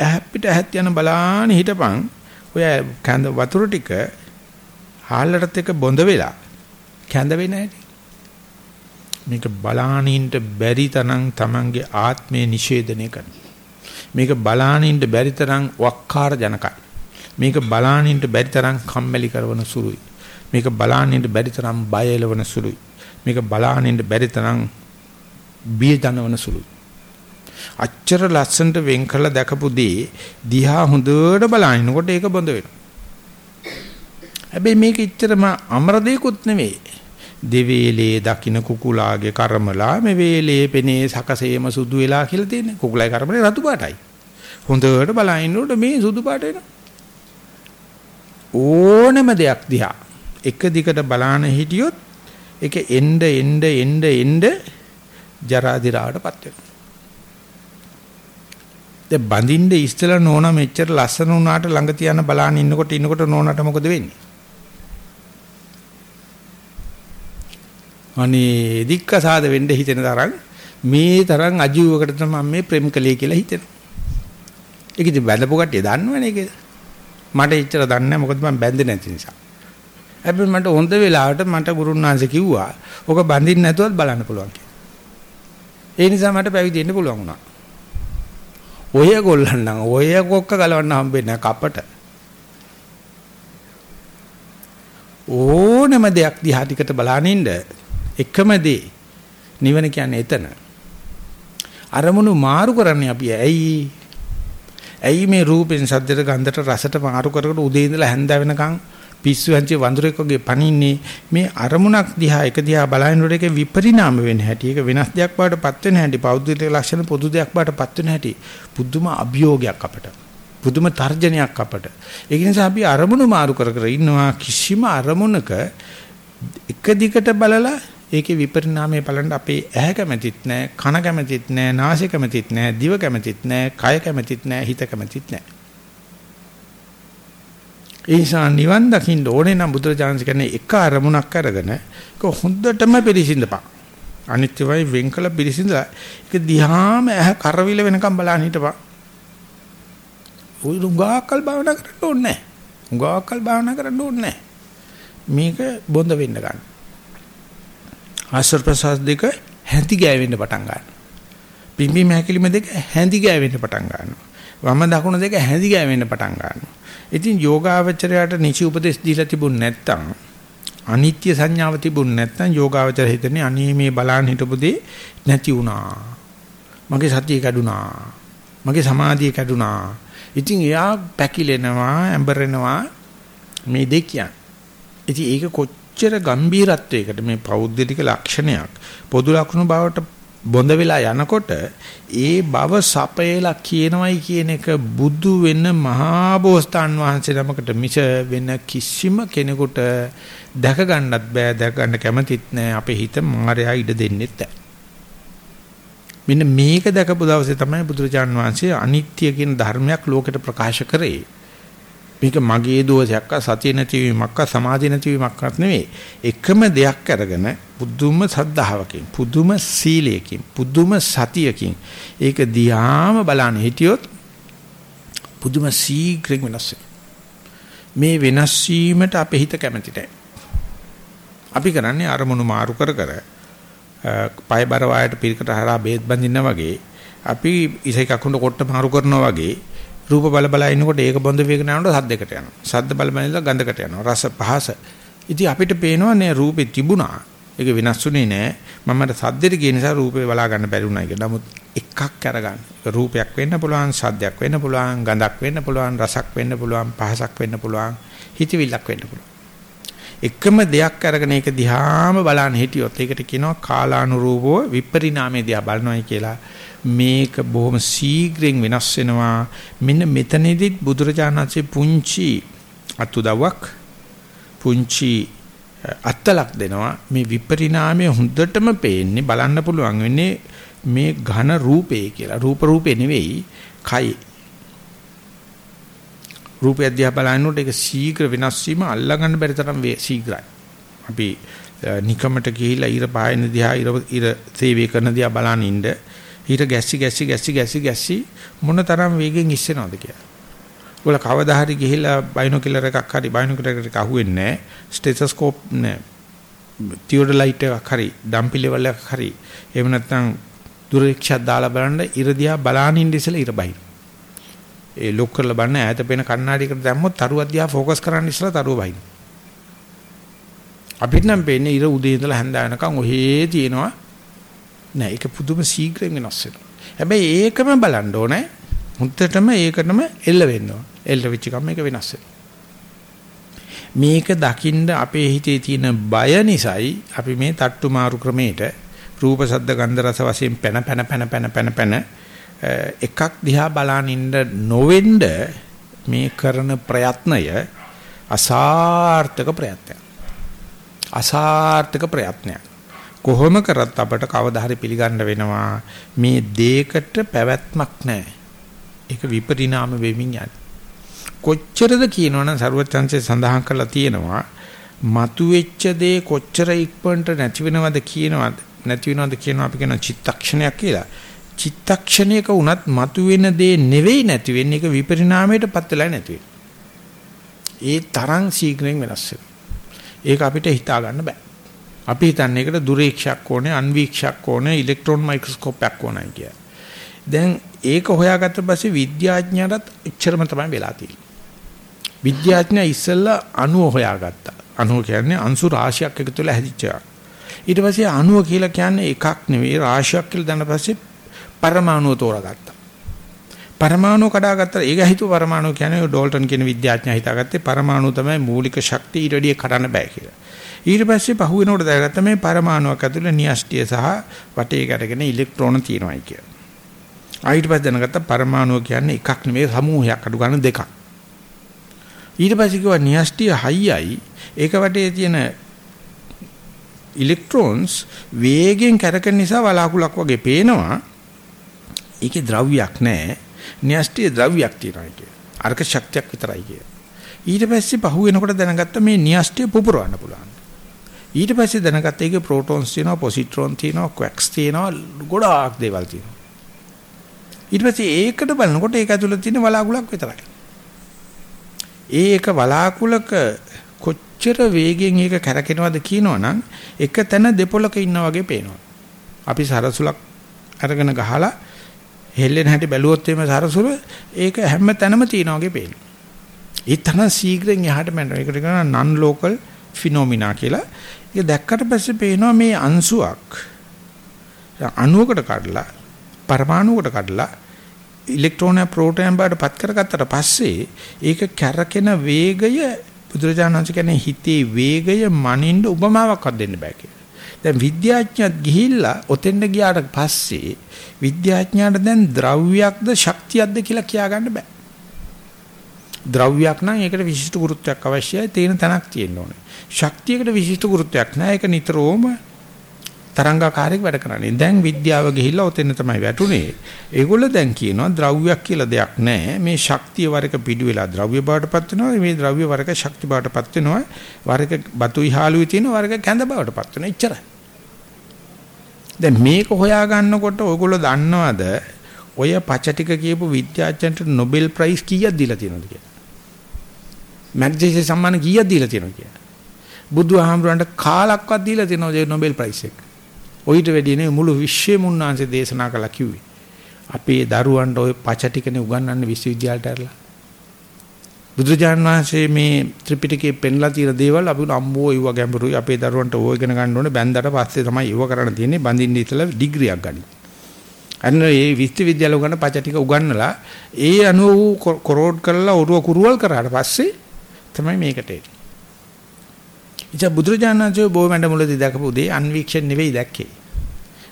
ඇහැප්පිට ඇහත් යන බලාන හිටපන් ඔය කැඳ වතුර ටික හාල්ලටත් එක බොඳ වෙලා කැඳ වෙන්නේ නැහැටි. මේක බලානින්ට බැරි තරම් Tamange ආත්මය නිෂේධනය කරන. මේක බලානින්ට බැරි තරම් වක්කාර ජනකයි. මේක බලානින්ට බැරි තරම් කම්මැලි කරන සුළුයි. මේක බලානින්ට බැරි තරම් බය එලවන සුළුයි. මේක බලානින්න බැරි තරම් බිය දනවන සුළුයි. අච්චර ලස්සනට වෙන් කළ දැකපු දේ දිහා හොඳට බලනකොට ඒක බොඳ වෙනවා. හැබැයි මේක ඉච්චරම අමර දෙයක්ුත් නෙවෙයි. දෙවේලේ දකින්න කුකුලාගේ කර්මලා මේ වේලේ පෙනේ සකසේම සුදු වෙලා කියලා තියෙන්නේ. කුකුලයි කර්මලේ රතු පාටයි. හොඳට බලනකොට මේ සුදු පාට වෙනවා. ඕනම දෙයක් දිහා එක දිගට බලාන හිටියොත් ඒක එන්න එන්න එන්න එන්න ජරා දිරාටපත් වෙනවා. දැන් බඳින්න ඉස්සලා නෝනා මෙච්චර ලස්සන වුණාට ළඟ තියන බලාන ඉන්නකොට ඉන්නකොට නෝනාට මොකද වෙන්නේ? අනේ දික්කසාද වෙන්න හිතෙන තරම් මේ තරම් අජීවකට තමයි මේ ප්‍රේම කලේ කියලා හිතෙනවා. ඒක ඉතින් බැඳපු කට්ටිය දන්නවනේ ඒක. මට එච්චර දන්නේ නැහැ මොකද මම බැඳෙන්නේ නැති නිසා. හැබැයි මට හොඳ වෙලාවට මට ගුරුනාංශ කිව්වා ඔක බඳින්න නැතුවත් බලන්න පුළුවන් කියලා. ඒ නිසා මට පැවිදි වෙන්න පුළුවන් වුණා. ඔය ගොල්ලන් නම් ඔය කොක්ක ගලවන්න හම්බෙන්නේ නැහැ කපට. ඕනම දෙයක් දිහා ටිකට බලනින්න එකම දේ නිවන කියන්නේ එතන. අරමුණු මාරු කරන්නේ අපි ඇයි? ඇයි මේ රූපෙන් සද්දට ගන්ධට රසට මාරු කරකට උදේ ඉඳලා හැන්ද වෙනකන් පිස්සු හැංචි වඳුරෙක් වගේ පනින්නේ මේ අරමුණක් දිහා එක දිහා බලනකොට ඒක විපරිණාම වෙන හැටි. ඒක වෙනස් දෙයක් බවටපත් වෙන හැටි. පෞද්ගලික ලක්ෂණ පොදු දෙයක් බවටපත් වෙන හැටි. පුදුම අභියෝගයක් අපට. පුදුම තර්ජනයක් අපට. ඒක නිසා අපි අරමුණු මාරු කර කර ඉන්නවා. කිසිම අරමුණක එක දිගට බලලා ඒකේ විපරිණාමය බලන්න අපේ ඇහැ කැමතිත් නැහැ කන කැමතිත් නැහැ නාසය කැමතිත් නැහැ දිව කැමතිත් නැහැ කය කැමතිත් නැහැ හිත කැමතිත් නැහැ ඒ නිසා නිවන් දකින්න ඕනේ නම් බුදුරජාණන් කියන්නේ එක අරමුණක් අරගෙන ඒක හොඳටම පිළිසිඳපන්. අනිත්‍යවයි වෙන් කළ පිළිසිඳලා ඒක දිහාම ඇහ කරවිල වෙනකම් බලන්න හිටපන්. උයි උගාකල් භාවනා කරන්න ඕනේ නැහැ. උගාකල් භාවනා කරන්න ඕනේ නැහැ. මේක බොඳ වෙන්න ගන්න. ආශ්‍රව ප්‍රසාද දෙක හැඳි ගෑවෙන්න පටන් ගන්නවා. පිම්බි මහැකිලිම දෙක හැඳි ගෑවෙන්න පටන් ගන්නවා. වම දකුණ දෙක හැඳි ගෑවෙන්න පටන් ගන්නවා. ඉතින් යෝගාවචරයට නිසි උපදෙස් දීලා තිබුණ නැත්තම් අනිත්‍ය සංඥාව තිබුණ නැත්තම් යෝගාවචර හිතන්නේ අනේ මේ බලන්න හිටපොදී නැති වුණා. මගේ සතිය කැඩුනා. මගේ සමාධිය කැඩුනා. ඉතින් එයා පැකිලෙනවා, ඇඹරෙනවා මේ දෙකියන්. ඉතින් ඒක කොච්චර ගම්බීරත්වයකට මේ පෞද්ගලික ලක්ෂණයක් පොදු ලක්ෂණ බවට බොඳ වෙලා යනකොට ඒ බව සපේලා කියනවයි කියන එක බුදු වෙන මහා බෝසතාන් වහන්සේ නමකට මිස වෙන කිසිම කෙනෙකුට දැක ගන්නත් බෑ දැක ගන්න කැමතිත් නෑ අපේ හිත මායя ඉඩ දෙන්නෙත් නැහැ. මෙන්න මේක දැකපු දවසේ තමයි බුදුරජාන් වහන්සේ අනිත්‍ය කියන ධර්මයක් ලෝකෙට ප්‍රකාශ කරේ. මේක මගේ දෝෂයක් සතිය නැතිවීමක් සමාධි නැතිවීමක්වත් නෙවෙයි. එකම දෙයක් අරගෙන පුදුම සද්ධාවකින් පුදුම සීලයකින් පුදුම සතියකින් ඒක දිහාම බලන්න හිටියොත් පුදුම සීඝ්‍රයෙන් වෙනස් මේ වෙනස් වීමට අපේ හිත කැමති අපි කරන්නේ අරමුණු මාරු කර කර පය බර වායට පිරිකට හරහා බේත් බඳින්න වගේ අපි ඉසයි කකුඬ කොට මාරු කරනවා වගේ රූප බල බල ඉනකොට ඒක බොඳ වේගන යනකොට සද්දයකට යනවා. සද්ද බල බල ඉඳලා ගඳකට යනවා. රස පහස. ඉතින් අපිට පේනවා නේ රූපේ තිබුණා. ඒක වෙනස්ුනේ නෑ. මම අර සද්දෙට ගිය නිසා රූපේ බලා ගන්න බැරි වුණා කියලා. නමුත් එකක් අරගන්න. රූපයක් වෙන්න පුළුවන්, සද්දයක් වෙන්න පුළුවන්, ගඳක් වෙන්න පුළුවන්, රසක් වෙන්න පුළුවන්, පහසක් වෙන්න පුළුවන්, හිතවිල්ලක් වෙන්න පුළුවන්. එකම දෙයක් අරගෙන ඒක දිහාම බලන්න හිටියොත් ඒකට කියනවා කාලානුරූපව විපරිණාමයේ දිහා බලනවායි කියලා. මේක බොහොම ශීඝ්‍රයෙන් වෙනස් වෙනවා. මෙන්න මෙතනදිත් බුදුරජාණන්සේ පුංචි අතුදවක් පුංචි අත්තලක් දෙනවා. මේ විපරිණාමය හොඳටම පේන්නේ බලන්න පුළුවන් වෙන්නේ මේ ඝන රූපේ කියලා. රූප රූපේ නෙවෙයි කයි. රූපය දිහා බලනකොට ඒක ශීඝ්‍ර වෙනස් වීම අල්ලගන්න බැරි තරම් ශීඝ්‍රයි අපි නිකමට ගිහිලා ඊර පායන දිහා ඊර ඊර සේවය කරන දිහා බලන ඉන්න ඊට ගැස්සි ගැස්සි ගැස්සි ගැස්සි ගැස්සි මොන තරම් වේගෙන් ඉස්සෙනවද කියලා. ඔයාලා කවදා හරි ගිහිල්ලා බයිනොකියුලර් එකක් හරි බයිනොකියුලර් එකක් අහුවෙන්නේ නැහැ. ස්ටෙතොස්කෝප් නැහැ. තියෝඩලයිට් එකක් හරි ඩම්පි ලෙවල් එකක් හරි එහෙම නැත්නම් දුරේක්ෂයක් දාලා බලන්න ඉර දිහා බලානින්න ඉස්සලා ඉර බයි. ඒ ලොක් කරලා බලන්න ඈත පේන කණ්ණාඩියකට දැම්මොත් තරුව දිහා ફોකස් කරන්න ඉස්සලා තරුව බයි. අපිට නම් පේන්නේ ඉර උදේ ඉඳලා හැන්ද වෙනකන් ඔහේ තියෙනවා නෑ ඒක පුදුම ශීඝ්‍රයෙන් වෙනස් වෙනවා. හැබැයි ඒකම බලන්න ඕනේ. මුත්තටම ඒකටම එල්ල වෙන්න ඕන. එල්ල වෙච්ච ගමන් ඒක වෙනස් වෙනවා. මේක දකින්න අපේ හිතේ තියෙන බය නිසායි අපි මේ තට්ටු මාරු ක්‍රමයට රූප ශබ්ද ගන්ධ රස වශයෙන් පැන පැන පැන පැන පැන පැන එකක් දිහා බලන ඉන්න නොවෙන්න මේ කරන ප්‍රයත්නය අසාර්ථක ප්‍රයත්නයක්. අසාර්ථක ප්‍රයත්නයක්. කොහොම කරත් අපට කවදා හරි පිළිගන්න වෙනවා මේ දෙයකට පැවැත්මක් නැහැ. ඒක විපරිණාම වෙමින් යන්නේ. කොච්චරද කියනවනම් ਸਰවචන්සේ සඳහන් කරලා තියෙනවා මතුවෙච්ච දේ කොච්චර ඉක්මනට නැති වෙනවද කියනවද නැති වෙනවද කියනවා අපි කියන චිත්තක්ෂණයක් කියලා. චිත්තක්ෂණයක උනත් මතුවෙන දේ නෙවෙයි නැති වෙන්නේ ඒක විපරිණාමයටපත් වෙලා නැති ඒ තරම් ශීඝ්‍රයෙන් වෙනස් ඒක අපිට හිතා ගන්න බෑ. අපි හිතන්නේ ඒකට දුරීක්ෂයක් ඕනේ, අන්වීක්ෂයක් ඕනේ, ඉලෙක්ට්‍රෝන මයික්‍රොස්කෝප් එකක් ඕනයි කියලා. දැන් ඒක හොයාගත්ත පස්සේ විද්‍යාඥයන්ට එච්චරම තමයි වෙලා තියෙන්නේ. විද්‍යාඥයා ඉස්සෙල්ලා අණුව හොයාගත්තා. අණුව කියන්නේ අංශු රාශියක් එකතු වෙලා හැදිච්ච එකක්. ඊට පස්සේ අණුව කියලා කියන්නේ එකක් නෙවෙයි රාශියක් කියලා දැන පස්සේ පරමාණුව තෝරාගත්තා. පරමාණු කඩාගත්තා. ඒක හිතුව පරමාණු කියන්නේ ඩෝල්ටන් කියන විද්‍යාඥයා හිතාගත්තේ පරමාණු තමයි මූලික ශක්තිය ඊට වැඩිය කඩන්න බෑ කියලා. ඊට පස්සේ පහු වෙනකොට දැනගත්තා මේ පරමාණුවක් ඇතුළේ නියස්ටිය සහ වටේ ගැටගෙන ඉලෙක්ට්‍රෝන තියෙනවායි කියලා. ඊට පස්සේ දැනගත්තා පරමාණුව කියන්නේ එකක් නෙමෙයි සමූහයක් අඩු ගන්න දෙකක්. ඊට පස්සේ කිව්වා නියස්ටිය හයියයි ඒක වටේ තියෙන ඉලෙක්ට්‍රෝන්ස් වේගෙන් කැරකෙන නිසා වලාකුලක් වගේ පේනවා. ඒකේ ද්‍රව්‍යයක් නැහැ. න්‍යෂ්ටිය ද්‍රව්‍යයක් තියෙනවා කිය. අර්ක ශක්තියක් විතරයි කිය. ඊට පස්සේ පහු වෙනකොට දැනගත්ත මේ න්‍යෂ්ටිය පුපුරවන්න පුළුවන්. ඊට පස්සේ දැනගත්ත ඒකේ ප්‍රෝටෝන්ස් තියෙනවා, පොසිට්‍රෝන් තියෙනවා, ක්වැක්ස් තියෙනවා, ගොඩාක් දේවල් තියෙනවා. ඊට පස්සේ ඒකට බලනකොට ඒක ඇතුළේ තියෙන වලාකුලක් විතරයි. ඒක වලාකුලක කොච්චර වේගෙන් ඒක කැරකෙනවද කියනවනම් එක තැන දෙපොලක ඉන්නා වගේ පේනවා. අපි සරසුලක් අරගෙන ගහලා හෙල්ලෙන හැටි බැලුවොත් එimhe සරසුර ඒක හැම තැනම තියෙනවා වගේ පේනවා. ඒ තරම් ශීඝ්‍රයෙන් එහාට මැරෙනවා. ඒකට කියනවා non local phenomena කියලා. ඒක දැක්කට පස්සේ පේනවා මේ අංශුවක් අණුවකට කඩලා පරමාණුවකට කඩලා ඉලෙක්ට්‍රෝන ප්‍රෝටෝන බවට පත් කරගත්තට පස්සේ ඒක කැරකෙන වේගය බුදුරජාණන් වහන්සේ කියන්නේ හිතේ වේගය මනින්න උපමාවක්වත් දෙන්න බෑ කියලා. දැන් විද්‍යාඥයත් ගිහිල්ලා ඔතෙන්ට ගියාට පස්සේ විද්‍යාඥයාට දැන් ද්‍රව්‍යයක්ද ශක්තියක්ද කියලා කියාගන්න බෑ. ද්‍රව්‍යයක් නම් ඒකට විශිෂ්ට ගුරුත්වයක් අවශ්‍යයි තේන තැනක් තියෙන්න ඕනේ. ශක්තියකට විශිෂ්ට ගුරුත්වයක් නැහැ. ඒක නිතරම තරංගාකාරයක වැඩ කරන්නේ. දැන් විද්‍යාව ගිහිල්ලා ඔතෙන් තමයි වැටුනේ. ඒගොල්ලෝ දැන් කියනවා ද්‍රව්‍යයක් කියලා දෙයක් නැහැ. මේ ශක්තිය වරක පිටු වෙලා ද්‍රව්‍ය බවටපත් වෙනවා. මේ ද්‍රව්‍ය වරක ශක්ති බවටපත් වෙනවා. වරක බතු ඉහාලුවේ තියෙන වරක කැඳ බවටපත් වෙනවා. එච්චරයි. දැන් මේක හොයා ගන්නකොට ඔයගොල්ලෝ දන්නවද ඔය පච ටික කියපු විද්‍යාඥයන්ට නොබෙල් ප්‍රයිස් කීයක් දීලා තියෙනවද කියලා? මැග්සෙසේ සම්මාන කීයක් දීලා තියෙනවා කියලා. බුදුහාමුදුරන්ට කාලක්වත් දීලා තියෙනවා ඒ Nobel Prize එක. ඔయిత වැඩි නේ මුළු විශ්වෙම උන්වහන්සේ දේශනා කළා කිව්වේ. අපේ දරුවන්ට ওই පච ටිකනේ උගන්වන්නේ විශ්වවිද්‍යාලට ඇරලා. බුදුජාන් වහන්සේ මේ ත්‍රිපිටකයේ පෙන්ලා තියෙන දේවල් අපි අම්මෝ ඒව ගැඹුරුයි අපේ දරුවන්ට ඕව ඉගෙන ගන්න ඕනේ බැන්දට පස්සේ තමයි ඒව කරන්න තියෙන්නේ බඳින්න ඉතලා ඩිග්‍රියක් ගනි. අන්න ඒ විශ්වවිද්‍යාල උගන්න පච ටික උගන්නලා ඒ අනුව කොරෝඩ් කරලා ඔරුව කුරුවල් කරාට පස්සේ තමයි මේකට එන්නේ. ඉතින් බුදුරජාණන් වහන්සේ බොහොම මැඩමුලදී දැකපු දේ අන්වීක්ෂණ නෙවෙයි දැක්කේ.